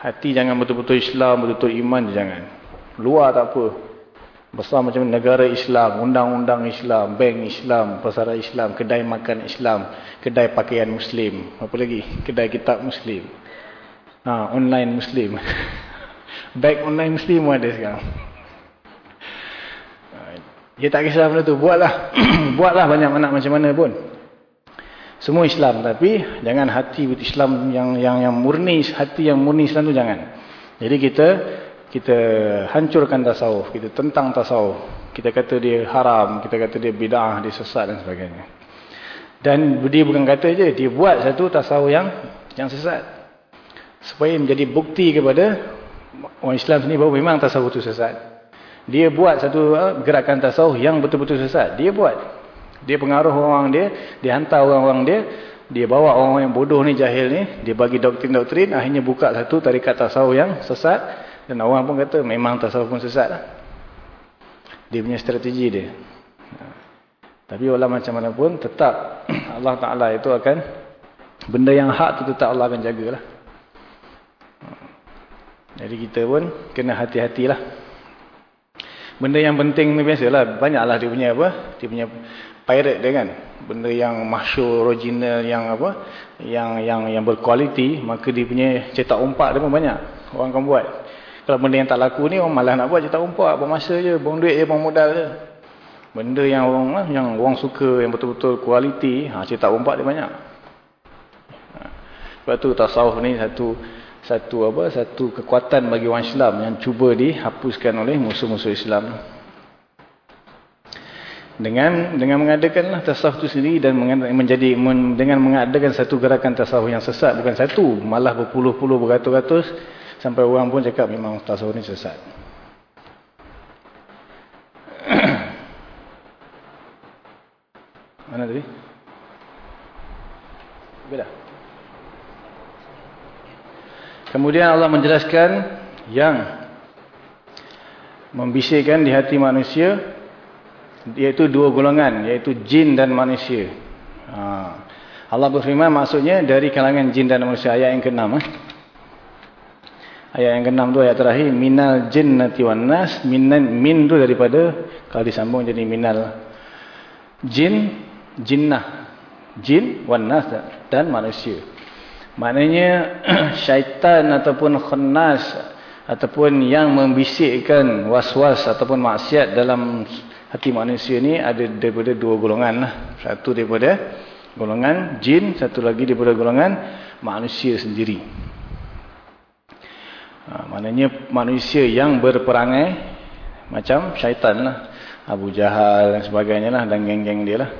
Hati jangan betul-betul Islam, betul-betul iman jangan. Luar tak apa. Besar macam negara Islam, undang-undang Islam, bank Islam, pasaran Islam, kedai makan Islam, kedai pakaian Muslim, apa lagi? Kedai kitab Muslim. Ha, online Muslim. Back online Muslim ada sekarang. Dia tak kisah benda tu. Buatlah. Buatlah banyak anak macam mana pun. Semua Islam. Tapi jangan hati Islam yang yang yang murni. Hati yang murni Islam tu jangan. Jadi kita kita hancurkan tasawuf. Kita tentang tasawuf. Kita kata dia haram. Kita kata dia bid'ah. Dia sesat dan sebagainya. Dan dia bukan kata je. Dia buat satu tasawuf yang yang sesat. Supaya menjadi bukti kepada orang Islam sendiri bahawa memang tasawuf itu sesat. Dia buat satu uh, gerakan tasawuf yang betul-betul sesat. Dia buat. Dia pengaruh orang dia. Dia hantar orang-orang dia. Dia bawa orang yang bodoh ni, jahil ni. Dia bagi doktrin-doktrin. Akhirnya buka satu tarikat tasawuf yang sesat. Dan orang pun kata memang tasawuf pun sesat. Lah. Dia punya strategi dia. Tapi walau macam mana pun tetap Allah Ta'ala itu akan. Benda yang hak tu tetap Allah akan jagalah. Jadi kita pun kena hati-hatilah. Benda yang penting ni biasalah. Banyaklah dia punya apa. Dia punya pirate dia kan. Benda yang masyur, original, yang apa. Yang yang yang berkualiti. Maka dia punya cetak umpak dia pun banyak. Orang akan buat. Kalau benda yang tak laku ni orang malah nak buat cetak umpak. Buang masa je. Buang duit je. Buang modal je. Benda yang orang yang orang suka. Yang betul-betul kualiti. Ha, cetak umpak dia banyak. Ha. Sebab tu tasawuf ni satu satu apa satu kekuatan bagi orang Islam yang cuba dihapuskan oleh musuh-musuh Islam. Dengan dengan mengadakanlah tasawuf itu sendiri dan menjadi dengan mengadakan satu gerakan tasawuf yang sesat bukan satu malah berpuluh-puluh beratus-ratus sampai orang pun cakap memang tasawuf ini sesat. Mana tadi? Beda Kemudian Allah menjelaskan yang membisikkan di hati manusia iaitu dua golongan iaitu jin dan manusia. Ha. Allah berfirman maksudnya dari kalangan jin dan manusia ayat yang ke-6 eh? Ayat yang ke-6 tu ayat terakhir minal jinnati wan nas minan min tu daripada kalau disambung jadi minal jin jinnah jin wan nas dan manusia. Maknanya syaitan ataupun khannas ataupun yang membisikkan was-was ataupun maksiat dalam hati manusia ni ada daripada dua golongan lah. Satu daripada golongan jin, satu lagi daripada golongan manusia sendiri. Ha, maknanya manusia yang berperangai macam syaitan lah. Abu Jahal dan sebagainya lah dan geng-geng dia lah.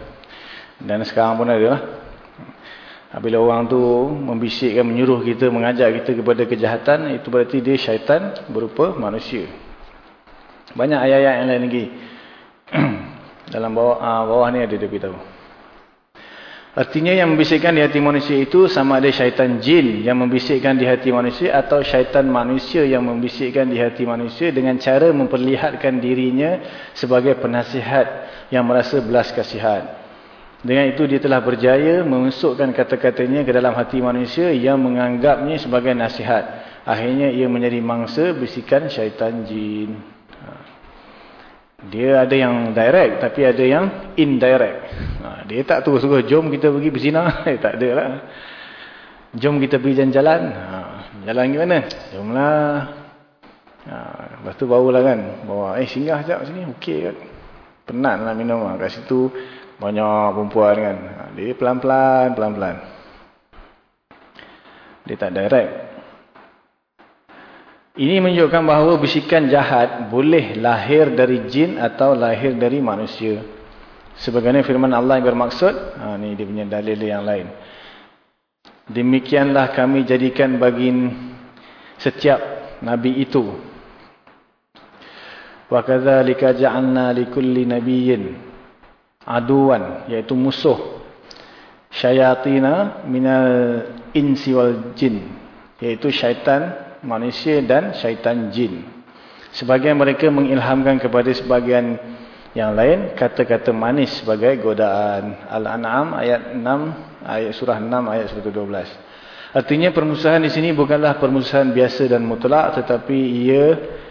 Dan sekarang pun ada lah. Bila orang tu membisikkan, menyuruh kita, mengajak kita kepada kejahatan, itu berarti dia syaitan berupa manusia. Banyak ayat-ayat yang lain lagi. Dalam bawah, uh, bawah ni ada dia beritahu. Artinya yang membisikkan di hati manusia itu sama ada syaitan jin yang membisikkan di hati manusia atau syaitan manusia yang membisikkan di hati manusia dengan cara memperlihatkan dirinya sebagai penasihat yang merasa belas kasihan. Dengan itu dia telah berjaya memasukkan kata-katanya ke dalam hati manusia yang menganggapnya sebagai nasihat. Akhirnya ia menjadi mangsa bisikan syaitan jin. Ha. Dia ada yang direct tapi ada yang indirect. Ha, dia tak terus-terus jom kita pergi berzina. Eh, tak ada lah. Jom kita pergi jalan-jalan. Ha, jalan gimana? Jomlah. Lepas tu barulah kan. Bawa, eh singgah sekejap sini. Okey kan. Penat lah minum. Kat situ banyak perempuan kan. Ha, dia pelan-pelan, pelan-pelan. Dia tak direct. Ini menunjukkan bahawa bisikan jahat boleh lahir dari jin atau lahir dari manusia. Sebagaimana firman Allah yang bermaksud. Ha, ini dia punya dalil yang lain. Demikianlah kami jadikan bagi setiap Nabi itu. Wa kadzalika ja'alna likulli nabiyyin aduan iaitu musuh syayatina minal insi wal jin iaitu syaitan manusia dan syaitan jin sebagian mereka mengilhamkan kepada sebagian Yang lain kata-kata manis sebagai godaan. Al-An'am ayat 6 ayat surah 6 ayat 112. Artinya permusuhan di sini bukanlah permusuhan biasa dan mutlak tetapi ia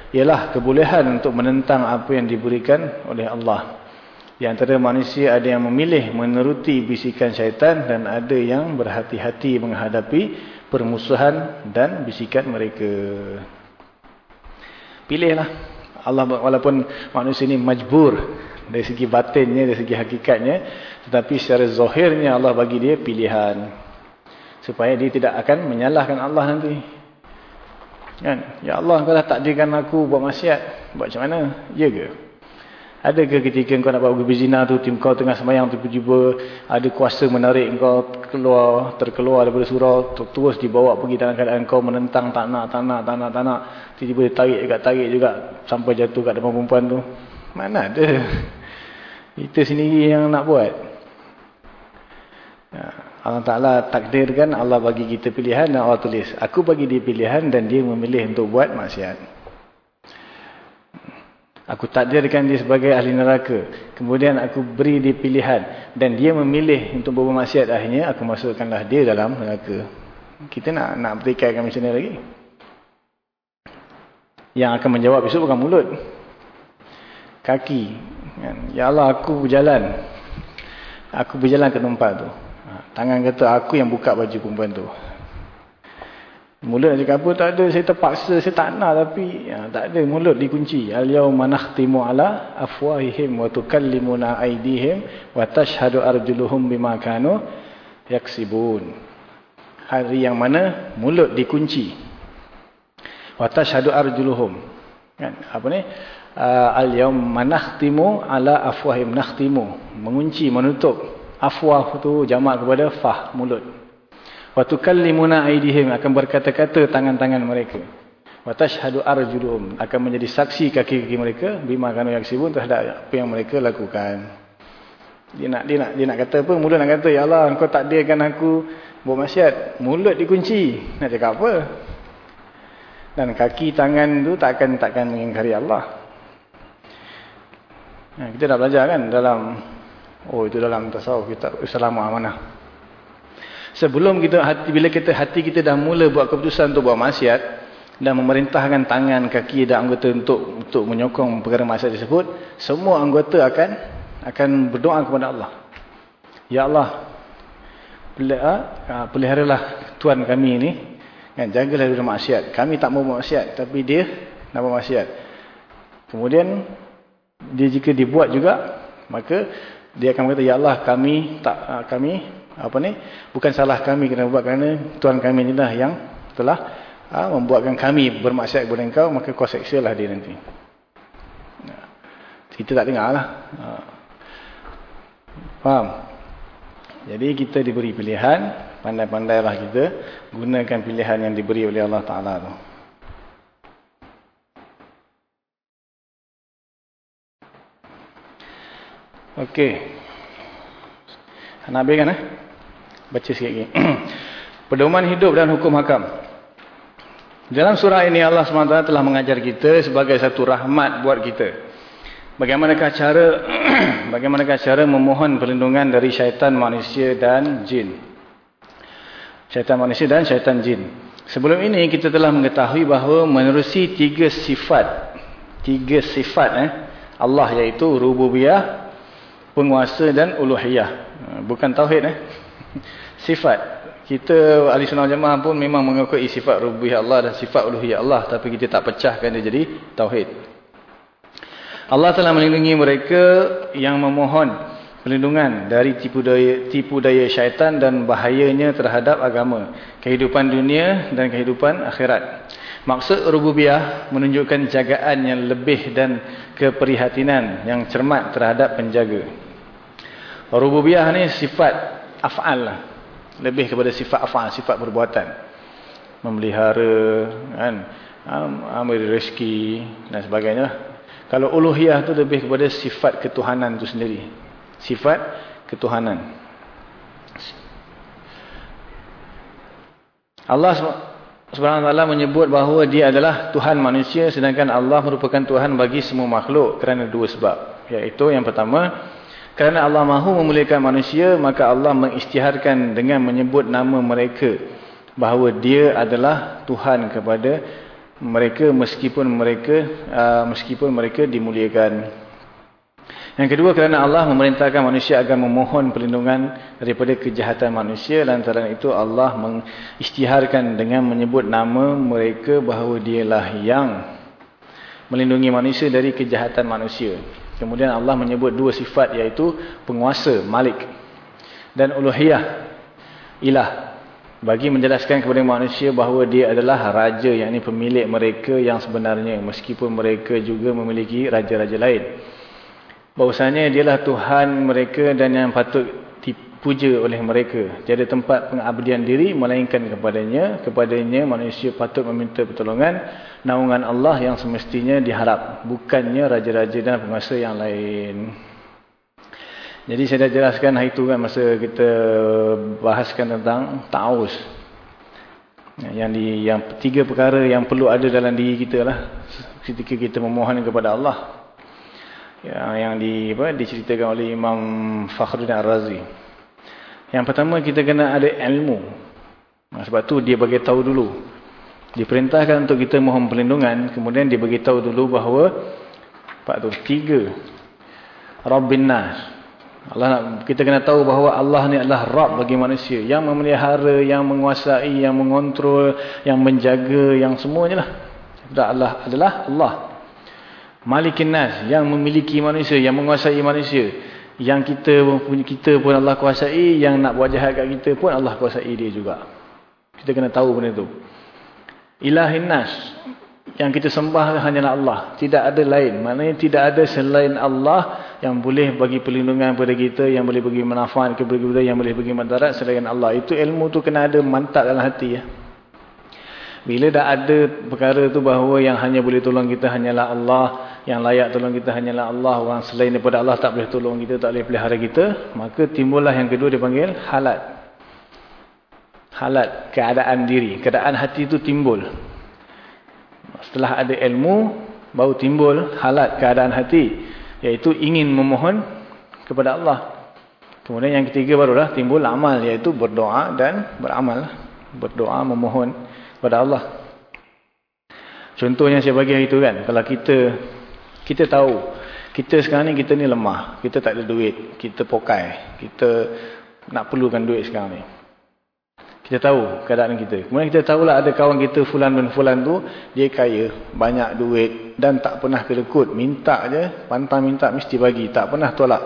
ialah kebolehan untuk menentang apa yang diberikan oleh Allah. Di antara manusia ada yang memilih meneruti bisikan syaitan dan ada yang berhati-hati menghadapi permusuhan dan bisikan mereka. Pilihlah. Allah walaupun manusia ini majbur dari segi batinnya, dari segi hakikatnya. Tetapi secara zahirnya Allah bagi dia pilihan. Supaya dia tidak akan menyalahkan Allah nanti. Kan? Ya Allah, kau dah takdirkan aku buat maksiat. Buat macam mana? Ya ke? Adakah ketika kau nak buat berzina tu, tim kau tengah semayang tiba-tiba ada kuasa menarik kau keluar, terkeluar daripada surau, terus dibawa pergi dalam keadaan kau menentang tak nak, tak nak, tak nak, tak nak. Tiba-tiba tarik juga, tarik juga sampai jatuh kat depan perempuan tu. Mana ada? Kita sendiri yang nak buat. Ya, Allah Ta'ala takdirkan Allah bagi kita pilihan dan Allah tulis. Aku bagi dia pilihan dan dia memilih untuk buat maksiat. Aku takdirkan dia sebagai ahli neraka. Kemudian aku beri dia pilihan. Dan dia memilih untuk berbuat maksiat akhirnya. Aku masukkanlah dia dalam neraka. Kita nak nak bertikaikan macam ni lagi. Yang akan menjawab besok bukan mulut. Kaki. Kan? Ya Allah aku berjalan. Aku berjalan ke tempat tu. Ha, tangan kata aku yang buka baju perempuan tu. Mulut nak cakap apa tak ada saya terpaksa saya tak nak tapi ya, tak ada mulut dikunci. Al yauma nakhtimu ala afwahihim wa tukallimuna aydihim wa tashhadu arjuluhum bima kanu yaksibun. Hari yang mana mulut dikunci. Wa tashhadu arjuluhum. Kan? Apa ni? Al yauma nakhtimu ala afwahim nakhtimu. Mengunci menutup afwah tu jamak kepada fah mulut wa tukallimuna aydihim akan berkata-kata tangan-tangan mereka. Wa tashhadu arjuluhum akan menjadi saksi kaki-kaki mereka bima kanu yaksibun terhadap apa yang mereka lakukan. Dia nak dia nak dia nak kata apa? Mulut nak kata ya Allah engkau takdirkan aku buat maksiat. Mulut dikunci. Nak cakap apa? Dan kaki tangan tu takkan takkan mengingkari Allah. Ha, kita dah belajar kan dalam oh itu dalam tasawuf kita Islam amanah Sebelum kita hati bila kita hati kita dah mula buat keputusan untuk buat maksiat dan memerintahkan tangan, kaki dan anggota untuk untuk menyokong perkara maksiat tersebut, semua anggota akan akan berdoa kepada Allah. Ya Allah, peliharalah tuan kami ini kan jagalah dari maksiat. Kami tak mau maksiat tapi dia nak buat maksiat. Kemudian dia jika dibuat juga maka dia akan berkata ya Allah kami tak kami apa ni bukan salah kami kena buat kerana tuan kami inilah yang telah ha, membuatkan kami bermaksiat kepada engkau maka kau seksalah dia nanti ha. kita tak dengar lah ha. faham jadi kita diberi pilihan pandai-pandailah kita gunakan pilihan yang diberi oleh Allah Ta'ala tu Okey. Nak habis kan eh? Baca sikit lagi. Pedoman hidup dan hukum hakam. Dalam surah ini Allah SWT telah mengajar kita sebagai satu rahmat buat kita. Bagaimanakah cara bagaimanakah cara memohon perlindungan dari syaitan manusia dan jin. Syaitan manusia dan syaitan jin. Sebelum ini kita telah mengetahui bahawa menerusi tiga sifat. Tiga sifat eh, Allah iaitu rububiyah, penguasa dan uluhiyah. Bukan tauhid eh. Sifat. Kita ahli sunnah jamaah pun memang mengakui sifat rububiyah Allah dan sifat uluhiyah Allah tapi kita tak pecahkan dia jadi tauhid. Allah telah melindungi mereka yang memohon perlindungan dari tipu daya tipu daya syaitan dan bahayanya terhadap agama, kehidupan dunia dan kehidupan akhirat. Maksud rububiyah menunjukkan jagaan yang lebih dan keprihatinan yang cermat terhadap penjaga. Rububiyah ni sifat af'al lah. Lebih kepada sifat af'al, sifat perbuatan. Memelihara, kan? ambil rezeki dan sebagainya. Kalau uluhiyah tu lebih kepada sifat ketuhanan tu sendiri. Sifat ketuhanan. Allah Taala menyebut bahawa dia adalah Tuhan manusia sedangkan Allah merupakan Tuhan bagi semua makhluk kerana dua sebab. Iaitu yang pertama, kerana Allah mahu memuliakan manusia, maka Allah mengisytiharkan dengan menyebut nama mereka. Bahawa dia adalah Tuhan kepada mereka meskipun mereka uh, meskipun mereka dimuliakan. Yang kedua kerana Allah memerintahkan manusia agar memohon perlindungan daripada kejahatan manusia. Lantaran itu Allah mengisytiharkan dengan menyebut nama mereka bahawa dialah yang melindungi manusia dari kejahatan manusia. Kemudian Allah menyebut dua sifat iaitu penguasa, malik dan uluhiyah, ilah. Bagi menjelaskan kepada manusia bahawa dia adalah raja, yang ini pemilik mereka yang sebenarnya. Meskipun mereka juga memiliki raja-raja lain. Bahawasanya dialah Tuhan mereka dan yang patut dipuja oleh mereka. Tiada tempat pengabdian diri melainkan kepadanya. Kepadanya manusia patut meminta pertolongan naungan Allah yang semestinya diharap bukannya raja-raja dan penguasa yang lain jadi saya dah jelaskan hari itu kan masa kita bahaskan tentang ta'awuz yang di yang tiga perkara yang perlu ada dalam diri kita lah ketika kita memohon kepada Allah yang, yang di, apa, diceritakan oleh Imam Fakhruddin Ar-Razi yang pertama kita kena ada ilmu sebab tu dia bagi tahu dulu Diperintahkan untuk kita mohon perlindungan. Kemudian dia beritahu dulu bahawa Pak tu tiga. Rabbin Nas. Allah nak, kita kena tahu bahawa Allah ni adalah Rabb bagi manusia. Yang memelihara, yang menguasai, yang mengontrol, yang menjaga, yang semuanya lah. Allah adalah Allah. Malikin Nas. Yang memiliki manusia, yang menguasai manusia. Yang kita punya kita pun Allah kuasai. Yang nak buat jahat kat kita pun Allah kuasai dia juga. Kita kena tahu benda tu ilahin nas yang kita sembah hanyalah Allah tidak ada lain maknanya tidak ada selain Allah yang boleh bagi perlindungan kepada kita yang boleh bagi manfaat kepada kita yang boleh bagi mandarat selain Allah itu ilmu tu kena ada mantap dalam hati ya bila dah ada perkara tu bahawa yang hanya boleh tolong kita hanyalah Allah yang layak tolong kita hanyalah Allah orang selain daripada Allah tak boleh tolong kita tak boleh pelihara kita maka timbullah yang kedua dipanggil halat halat keadaan diri, keadaan hati itu timbul. Setelah ada ilmu, baru timbul halat keadaan hati, iaitu ingin memohon kepada Allah. Kemudian yang ketiga barulah timbul amal, iaitu berdoa dan beramal. Berdoa, memohon kepada Allah. Contohnya saya bagi itu kan, kalau kita kita tahu, kita sekarang ni kita ni lemah, kita tak ada duit, kita pokai, kita nak perlukan duit sekarang ni. Kita tahu keadaan kita. Kemudian kita tahulah ada kawan kita fulan dan fulan tu dia kaya, banyak duit dan tak pernah kelekut, minta je, pantang minta mesti bagi, tak pernah tolak.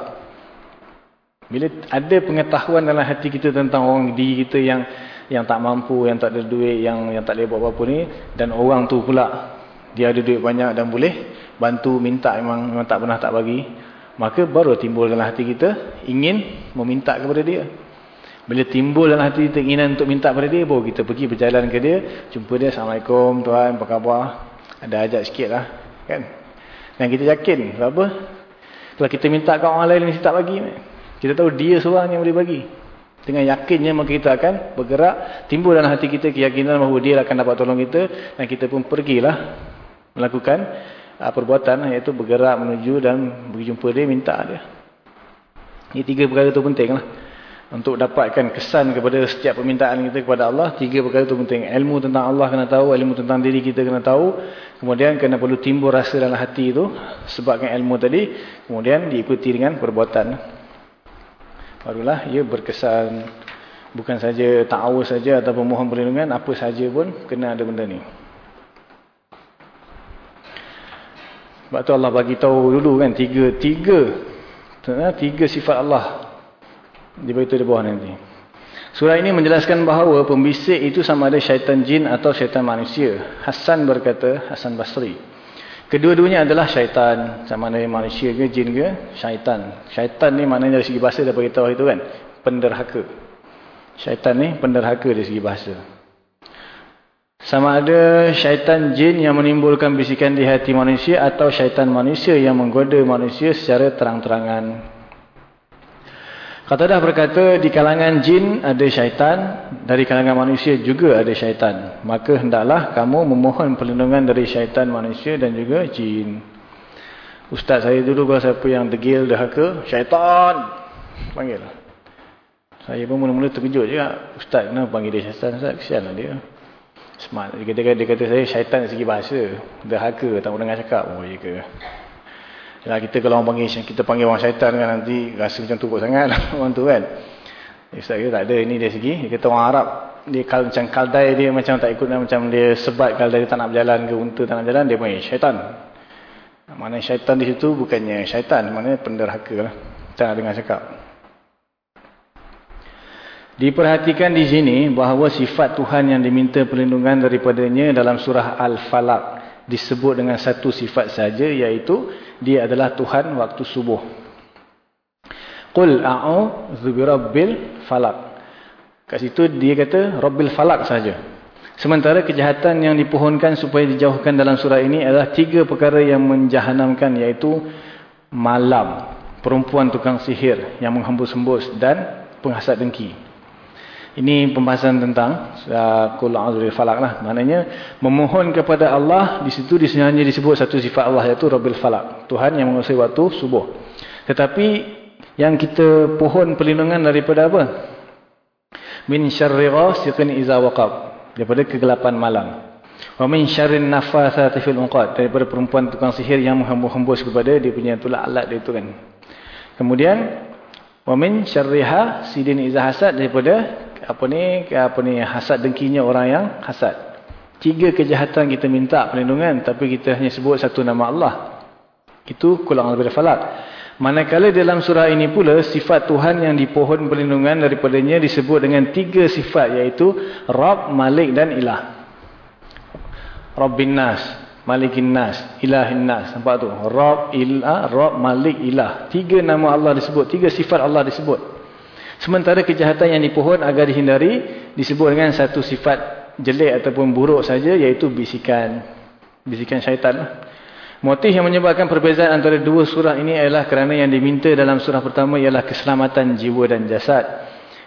Bila ada pengetahuan dalam hati kita tentang orang diri kita yang yang tak mampu, yang tak ada duit, yang yang tak boleh buat apa-apa ni dan orang tu pula dia ada duit banyak dan boleh bantu minta memang memang tak pernah tak bagi, maka baru timbul dalam hati kita ingin meminta kepada dia. Bila timbul dalam hati kita keinginan untuk minta pada dia, baru kita pergi berjalan ke dia, jumpa dia, Assalamualaikum tuan, apa khabar? Ada ajak sikit lah. Kan? Dan kita yakin, apa? Kalau kita minta ke orang lain, mesti tak bagi. Kita tahu dia seorang yang boleh bagi. Dengan yakinnya, maka kita akan bergerak, timbul dalam hati kita keyakinan bahawa dia akan dapat tolong kita, dan kita pun pergilah melakukan uh, perbuatan, iaitu bergerak menuju dan berjumpa dia, minta dia. Ini tiga perkara itu penting lah. Untuk dapatkan kesan kepada setiap permintaan kita kepada Allah tiga perkara itu penting. Ilmu tentang Allah kena tahu ilmu tentang diri kita kena tahu. Kemudian kena perlu timbul rasa dalam hati itu sebabkan ilmu tadi kemudian diikuti dengan perbuatan barulah ia berkesan bukan saja ta'awuz saja atau mohon perlindungan apa saja pun kena ada benda ni sebab tu Allah bagi tahu dulu kan tiga tiga tiga sifat Allah di beritahu di bawah nanti. Surah ini menjelaskan bahawa pembisik itu sama ada syaitan jin atau syaitan manusia. Hasan berkata, Hasan Basri. Kedua-duanya adalah syaitan. Sama ada manusia ke jin ke syaitan. Syaitan ni maknanya dari segi bahasa dah beritahu itu kan. Penderhaka. Syaitan ni penderhaka dari segi bahasa. Sama ada syaitan jin yang menimbulkan bisikan di hati manusia atau syaitan manusia yang menggoda manusia secara terang-terangan. Qatadah berkata di kalangan jin ada syaitan, dari kalangan manusia juga ada syaitan. Maka hendaklah kamu memohon perlindungan dari syaitan manusia dan juga jin. Ustaz saya dulu kalau siapa yang degil, dahaka, syaitan. Panggil. Saya pun mula-mula terkejut juga. Ustaz kenapa panggil dia syaitan? Ustaz kesianlah dia. Smart. Dia kata, dia kata saya syaitan dari segi bahasa. Dahaka, tak mau dengar cakap. Oh ya ke. Yalah, kita kalau orang panggil, kita panggil orang syaitan kan nanti rasa macam turut sangat orang tu kan. Ustaz kata tak ada. Ini dari segi. Dia kata orang Arab. Dia kal, macam kaldai dia macam tak ikut. Macam dia sebat kaldai dia tak nak berjalan ke unta tak nak berjalan. Dia panggil syaitan. Mana syaitan di situ bukannya syaitan, mana penderhaka lah. Cara dengan cakap. Diperhatikan di sini bahawa sifat Tuhan yang diminta perlindungan daripadanya dalam surah Al-Falaq disebut dengan satu sifat saja iaitu dia adalah Tuhan waktu subuh. Qul a'udzu birabbil falaq. Kat situ dia kata rabbil falaq saja. Sementara kejahatan yang dipohonkan supaya dijauhkan dalam surah ini adalah tiga perkara yang menjahanamkan iaitu malam, perempuan tukang sihir yang menghembus-hembus dan penghasat dengki. Ini pembahasan tentang uh, a'udzu falaq lah. Maknanya memohon kepada Allah di situ hanya disebut satu sifat Allah iaitu Rabbil Falaq, Tuhan yang menguasai waktu subuh. Tetapi yang kita pohon perlindungan daripada apa? Min syarri ghasiqin iza waqab daripada kegelapan malam. Wa min syarrin nafathati fil unqad daripada perempuan tukang sihir yang menghembus kepada dia punya tulak alat dia itu kan. Kemudian wa min syarriha sidin iza hasad daripada apa ni apa ni hasad dengkinya orang yang hasad. Tiga kejahatan kita minta perlindungan tapi kita hanya sebut satu nama Allah. Itu kulang lebih falak. Manakala dalam surah ini pula sifat Tuhan yang dipohon perlindungan daripadanya disebut dengan tiga sifat iaitu Rabb, Malik dan Ilah. Rabbin Nas, Malikin Nas, Ilahin Nas. Nampak tu? Rabb, Ilah, Rabb, Malik, Ilah. Tiga nama Allah disebut, tiga sifat Allah disebut. Sementara kejahatan yang dipohon agar dihindari disebut dengan satu sifat jelek ataupun buruk saja iaitu bisikan. Bisikan syaitan. Motif yang menyebabkan perbezaan antara dua surah ini adalah kerana yang diminta dalam surah pertama ialah keselamatan jiwa dan jasad.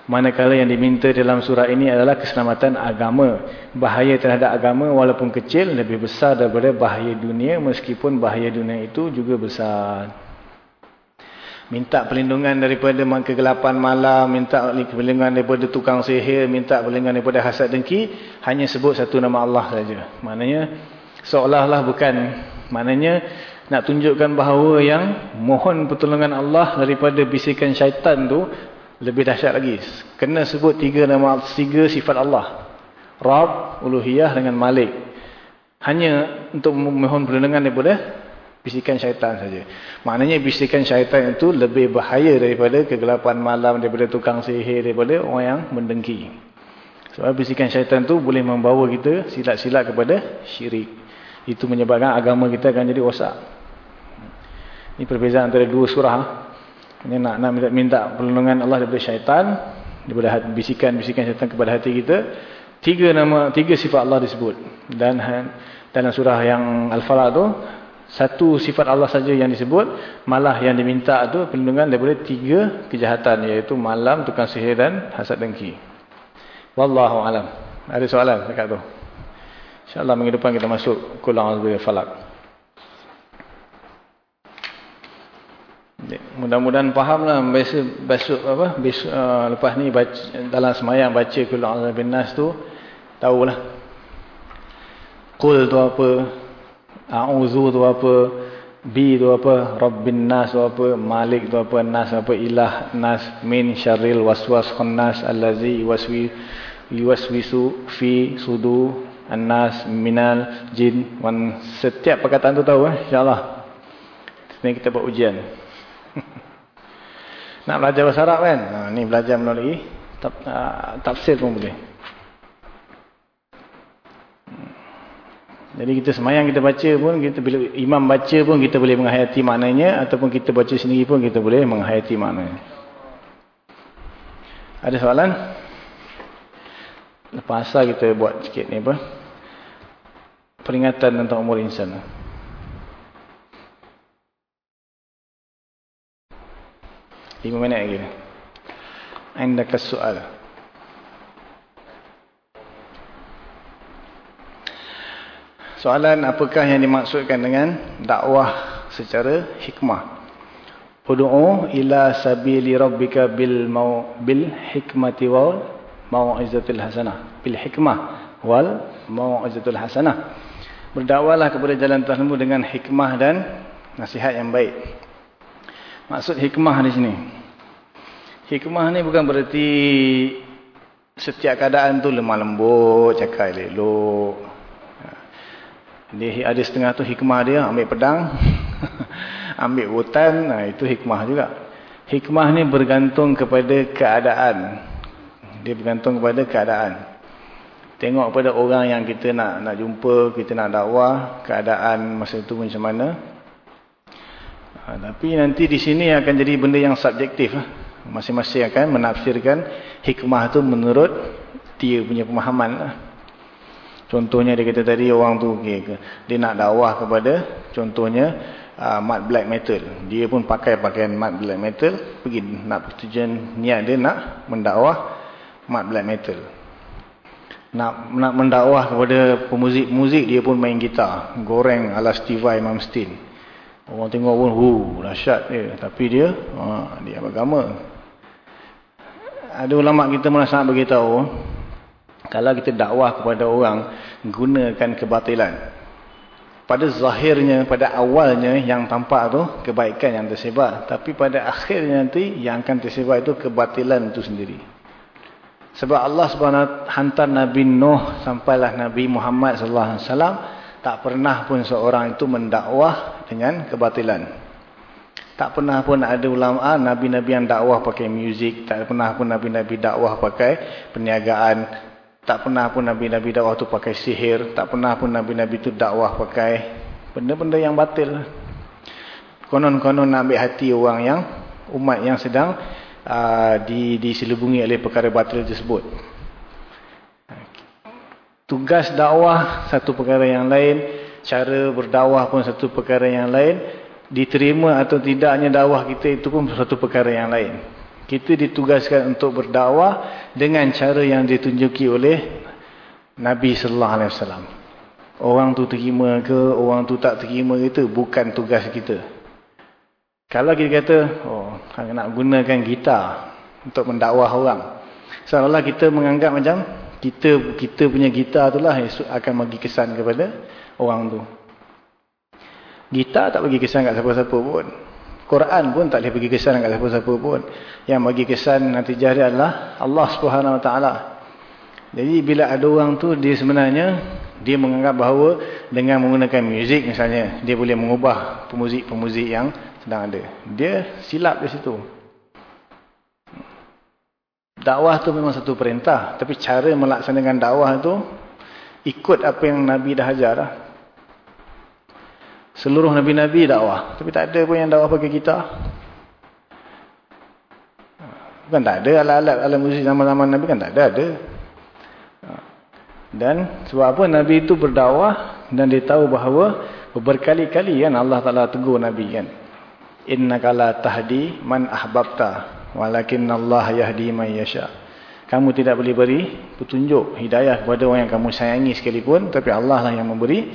Manakala yang diminta dalam surah ini adalah keselamatan agama. Bahaya terhadap agama walaupun kecil lebih besar daripada bahaya dunia meskipun bahaya dunia itu juga besar. Minta perlindungan daripada kegelapan malam, minta perlindungan daripada tukang sihir, minta perlindungan daripada hasad dengki, hanya sebut satu nama Allah saja. Maknanya seolah-olah bukan Maknanya nak tunjukkan bahawa yang mohon pertolongan Allah daripada bisikan syaitan tu lebih dahsyat lagi. Kena sebut tiga nama tiga sifat Allah. Rabb, Uluhiyah dengan Malik. Hanya untuk mohon pertolongan daripada bisikan syaitan saja. Maknanya bisikan syaitan itu lebih bahaya daripada kegelapan malam, daripada tukang sihir, daripada orang yang mendengki. Sebab bisikan syaitan itu boleh membawa kita silat-silat kepada syirik. Itu menyebabkan agama kita akan jadi rosak. Ini perbezaan antara dua surah. Ini nak, nak minta, minta perlindungan Allah daripada syaitan. Daripada bisikan-bisikan syaitan kepada hati kita. Tiga nama, tiga sifat Allah disebut. Dan dalam surah yang Al-Falaq tu. Satu sifat Allah saja yang disebut. Malah yang diminta tu perlindungan daripada tiga kejahatan. Iaitu malam, tukang sihir dan hasad dengki. Wallahu'alam. Ada soalan dekat tu? InsyaAllah minggu depan kita masuk Kulang Azbil Falak. Mudah-mudahan fahamlah besok, besok apa besok uh, lepas ni baca, dalam semayang baca Kulang Azbil Nas tu tahulah. Kul tu apa? A'udzu tu apa? Bi tu apa? Rabbin Nas tu apa? Malik tu apa? Nas apa? Ilah Nas min syarril waswas khannas allazi yuwaswi yuwaswisu fi sudu An-Nas, Minal, Jin. Wan, setiap perkataan tu tahu eh. InsyaAllah. Sebenarnya kita buat ujian. Nak belajar bahasa Arab kan? Ha, ni belajar melalui uh, tafsir pun boleh. Jadi kita semayang kita baca pun, kita bila imam baca pun kita boleh menghayati maknanya. Ataupun kita baca sendiri pun kita boleh menghayati maknanya. Ada soalan? Lepas asal kita buat sikit ni apa? peringatan tentang umur insan. Lima minit lagi. Anda ke soal. Soalan apakah yang dimaksudkan dengan dakwah secara hikmah. Udu'u ila sabili rabbika bil mau bil hikmati wal mau'izatil hasanah. Bil hikmah wal mau'izatul hasanah. Berdakwalah kepada jalan Tuhanmu dengan hikmah dan nasihat yang baik. Maksud hikmah di sini. Hikmah ni bukan berarti setiap keadaan tu lemah lembut, cakap elok. Dia ada setengah tu hikmah dia ambil pedang. ambil hutan, nah itu hikmah juga. Hikmah ni bergantung kepada keadaan. Dia bergantung kepada keadaan. Tengok kepada orang yang kita nak nak jumpa, kita nak dakwah, keadaan masa itu macam mana. Ha, tapi nanti di sini akan jadi benda yang subjektif. Masing-masing akan menafsirkan hikmah tu menurut dia punya pemahaman. Lah. Contohnya dia kata tadi orang tu okay, dia nak dakwah kepada contohnya uh, mat black metal. Dia pun pakai pakaian mat black metal, pergi nak tujuan niat dia nak mendakwah mat black metal. Nak nak mendakwah kepada pemuzik-muzik dia pun main gitar, goreng ala Steve Mamstein. Orang tengok pun hu dahsyat dia, tapi dia ha, dia beragama. Ada ulama kita merasa nak beritahu kalau kita dakwah kepada orang gunakan kebatilan pada zahirnya, pada awalnya yang tampak tu kebaikan yang tersebar. Tapi pada akhirnya nanti yang akan tersebar itu kebatilan itu sendiri. Sebab Allah SWT hantar Nabi Nuh sampailah Nabi Muhammad SAW tak pernah pun seorang itu mendakwah dengan kebatilan. Tak pernah pun ada ulama Nabi-Nabi yang dakwah pakai muzik. Tak pernah pun Nabi-Nabi dakwah pakai perniagaan. Tak pernah pun Nabi-Nabi dakwah tu pakai sihir. Tak pernah pun Nabi-Nabi tu dakwah pakai benda-benda yang batil. Konon-konon nak ambil hati orang yang, umat yang sedang uh, diselubungi oleh perkara batil tersebut. Tugas dakwah satu perkara yang lain. Cara berdakwah pun satu perkara yang lain. Diterima atau tidaknya dakwah kita itu pun satu perkara yang lain. Kita ditugaskan untuk berdakwah dengan cara yang ditunjuki oleh Nabi sallallahu alaihi wasallam. Orang tu terima ke, orang tu tak terima itu bukan tugas kita. Kalau kita kata, oh, nak gunakan gitar untuk mendakwah orang. Seolah-olah kita menganggap macam kita kita punya gitar itulah yang akan bagi kesan kepada orang tu. Gitar tak bagi kesan kat siapa-siapa pun. Quran pun tak boleh bagi kesan kat siapa-siapa pun. Yang bagi kesan nanti jadi adalah Allah Subhanahu Wa Taala. Jadi bila ada orang tu dia sebenarnya dia menganggap bahawa dengan menggunakan muzik misalnya dia boleh mengubah pemuzik-pemuzik yang sedang ada. Dia silap di situ. Dakwah tu memang satu perintah, tapi cara melaksanakan dakwah tu ikut apa yang Nabi dah ajar. Seluruh Nabi-Nabi dakwah. Tapi tak ada pun yang dakwah pakai kita. Bukan tak ada alat-alat alat muzik zaman-zaman Nabi kan tak ada. ada. Dan sebab apa Nabi itu berdakwah dan dia tahu bahawa berkali-kali kan Allah Ta'ala tegur Nabi kan. Innaka la tahdi man ahbabta walakin Allah yahdi man yasha. Kamu tidak boleh beri petunjuk hidayah kepada orang yang kamu sayangi sekalipun tapi Allah lah yang memberi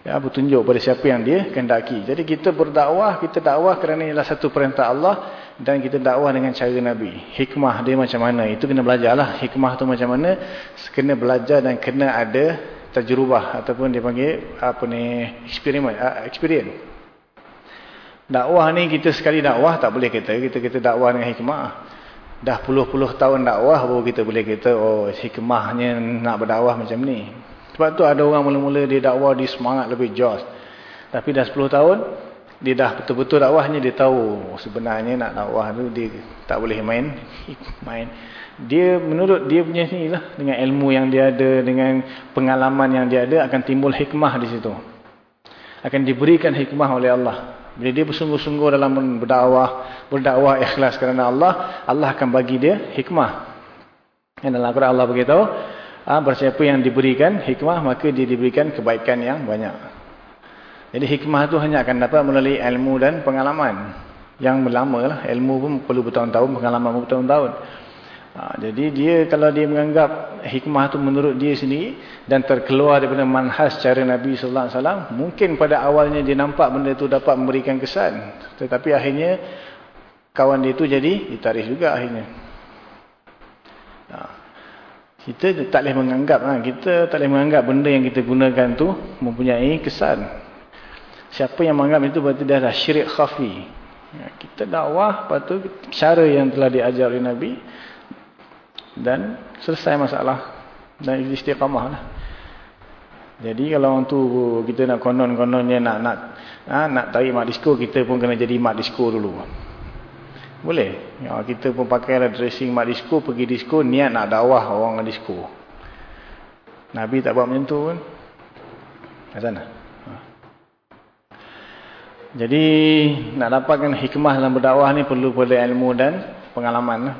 Ya, bertunjuk pada siapa yang dia kehendaki. Jadi kita berdakwah, kita dakwah kerana ialah satu perintah Allah dan kita dakwah dengan cara Nabi. Hikmah dia macam mana? Itu kena belajarlah. Hikmah tu macam mana? Kena belajar dan kena ada tajrubah ataupun dia panggil apa ni eksperimen, uh, experience. Dakwah ni kita sekali dakwah tak boleh kita kita kita dakwah dengan hikmah. Dah puluh-puluh tahun dakwah baru kita boleh kata oh hikmahnya nak berdakwah macam ni. Sebab tu ada orang mula-mula dia dakwah di semangat lebih jos. Tapi dah 10 tahun, dia dah betul-betul dakwahnya, dia tahu sebenarnya nak dakwah tu dia tak boleh main. main. Dia menurut dia punya ni lah, dengan ilmu yang dia ada, dengan pengalaman yang dia ada, akan timbul hikmah di situ. Akan diberikan hikmah oleh Allah. Bila dia bersungguh-sungguh dalam berdakwah, berdakwah ikhlas kerana Allah, Allah akan bagi dia hikmah. Dan dalam Al-Quran Allah beritahu, ha, bersiapa yang diberikan hikmah maka dia diberikan kebaikan yang banyak. Jadi hikmah itu hanya akan dapat melalui ilmu dan pengalaman yang lama lah. Ilmu pun perlu bertahun-tahun pengalaman pun bertahun-tahun. Ha, jadi dia kalau dia menganggap hikmah tu menurut dia sendiri dan terkeluar daripada manhas cara Nabi wasallam, mungkin pada awalnya dia nampak benda tu dapat memberikan kesan, tetapi akhirnya kawan dia tu jadi ditarik juga akhirnya. Kita tak boleh menganggap ha, kita tak boleh menganggap benda yang kita gunakan tu mempunyai kesan. Siapa yang menganggap itu berarti dah syirik khafi. Ya, kita dakwah lepas tu cara yang telah diajar oleh Nabi dan selesai masalah dan istiqamah lah. Jadi kalau orang tu kita nak konon-kononnya nak nak ha, nak tarik mak disco kita pun kena jadi mak disco dulu. Boleh. Ya, kita pun pakai dressing mak disco pergi disco niat nak dakwah orang disco. Nabi tak buat macam tu pun. Kat sana. Ha. Jadi nak dapatkan hikmah dalam berdakwah ni perlu pada ilmu dan pengalaman lah.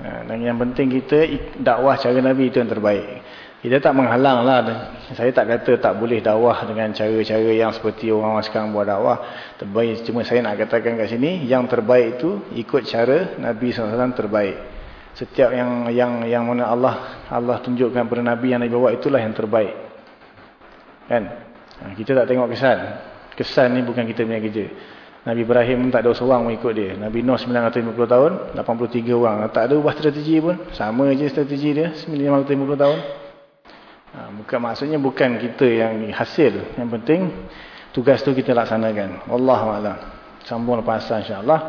Ha, dan yang penting kita dakwah cara Nabi itu yang terbaik. Kita tak menghalang lah. Saya tak kata tak boleh dakwah dengan cara-cara yang seperti orang-orang sekarang buat dakwah. Terbaik. Cuma saya nak katakan kat sini, yang terbaik itu ikut cara Nabi SAW terbaik. Setiap yang yang yang mana Allah Allah tunjukkan kepada Nabi yang Nabi bawa itulah yang terbaik. Kan? Ha, kita tak tengok kesan. Kesan ni bukan kita punya kerja. Nabi Ibrahim tak ada seorang mengikut dia. Nabi Nuh 950 tahun, 83 orang. Tak ada ubah strategi pun. Sama je strategi dia, 950 tahun. Ha, bukan Maksudnya bukan kita yang hasil. Yang penting, tugas tu kita laksanakan. Allah Allah. Sambung lepas insyaAllah.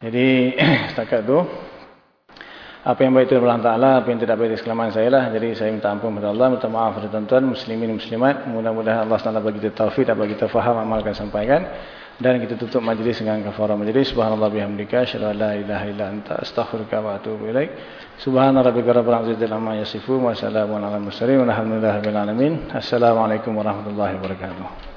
Jadi, setakat tu. Apa yang baik itu adalah Ta'ala, apa yang tidak baik itu sekelaman saya lah. Jadi saya minta ampun kepada Allah, minta maaf kepada tuan-tuan, muslimin, muslimat. Mudah-mudahan Allah SWT bagi kita taufid, bagi kita faham, amalkan, sampaikan. Dan kita tutup majlis dengan kafarah majlis. Subhanallah bihamdika. Asyadu la ilaha illa anta. Astaghfirullah wa atubu ilaih. Subhanallah rabbi rabbil azizil amma yasifu. Wassalamualaikum warahmatullahi wabarakatuh. Assalamualaikum warahmatullahi wabarakatuh.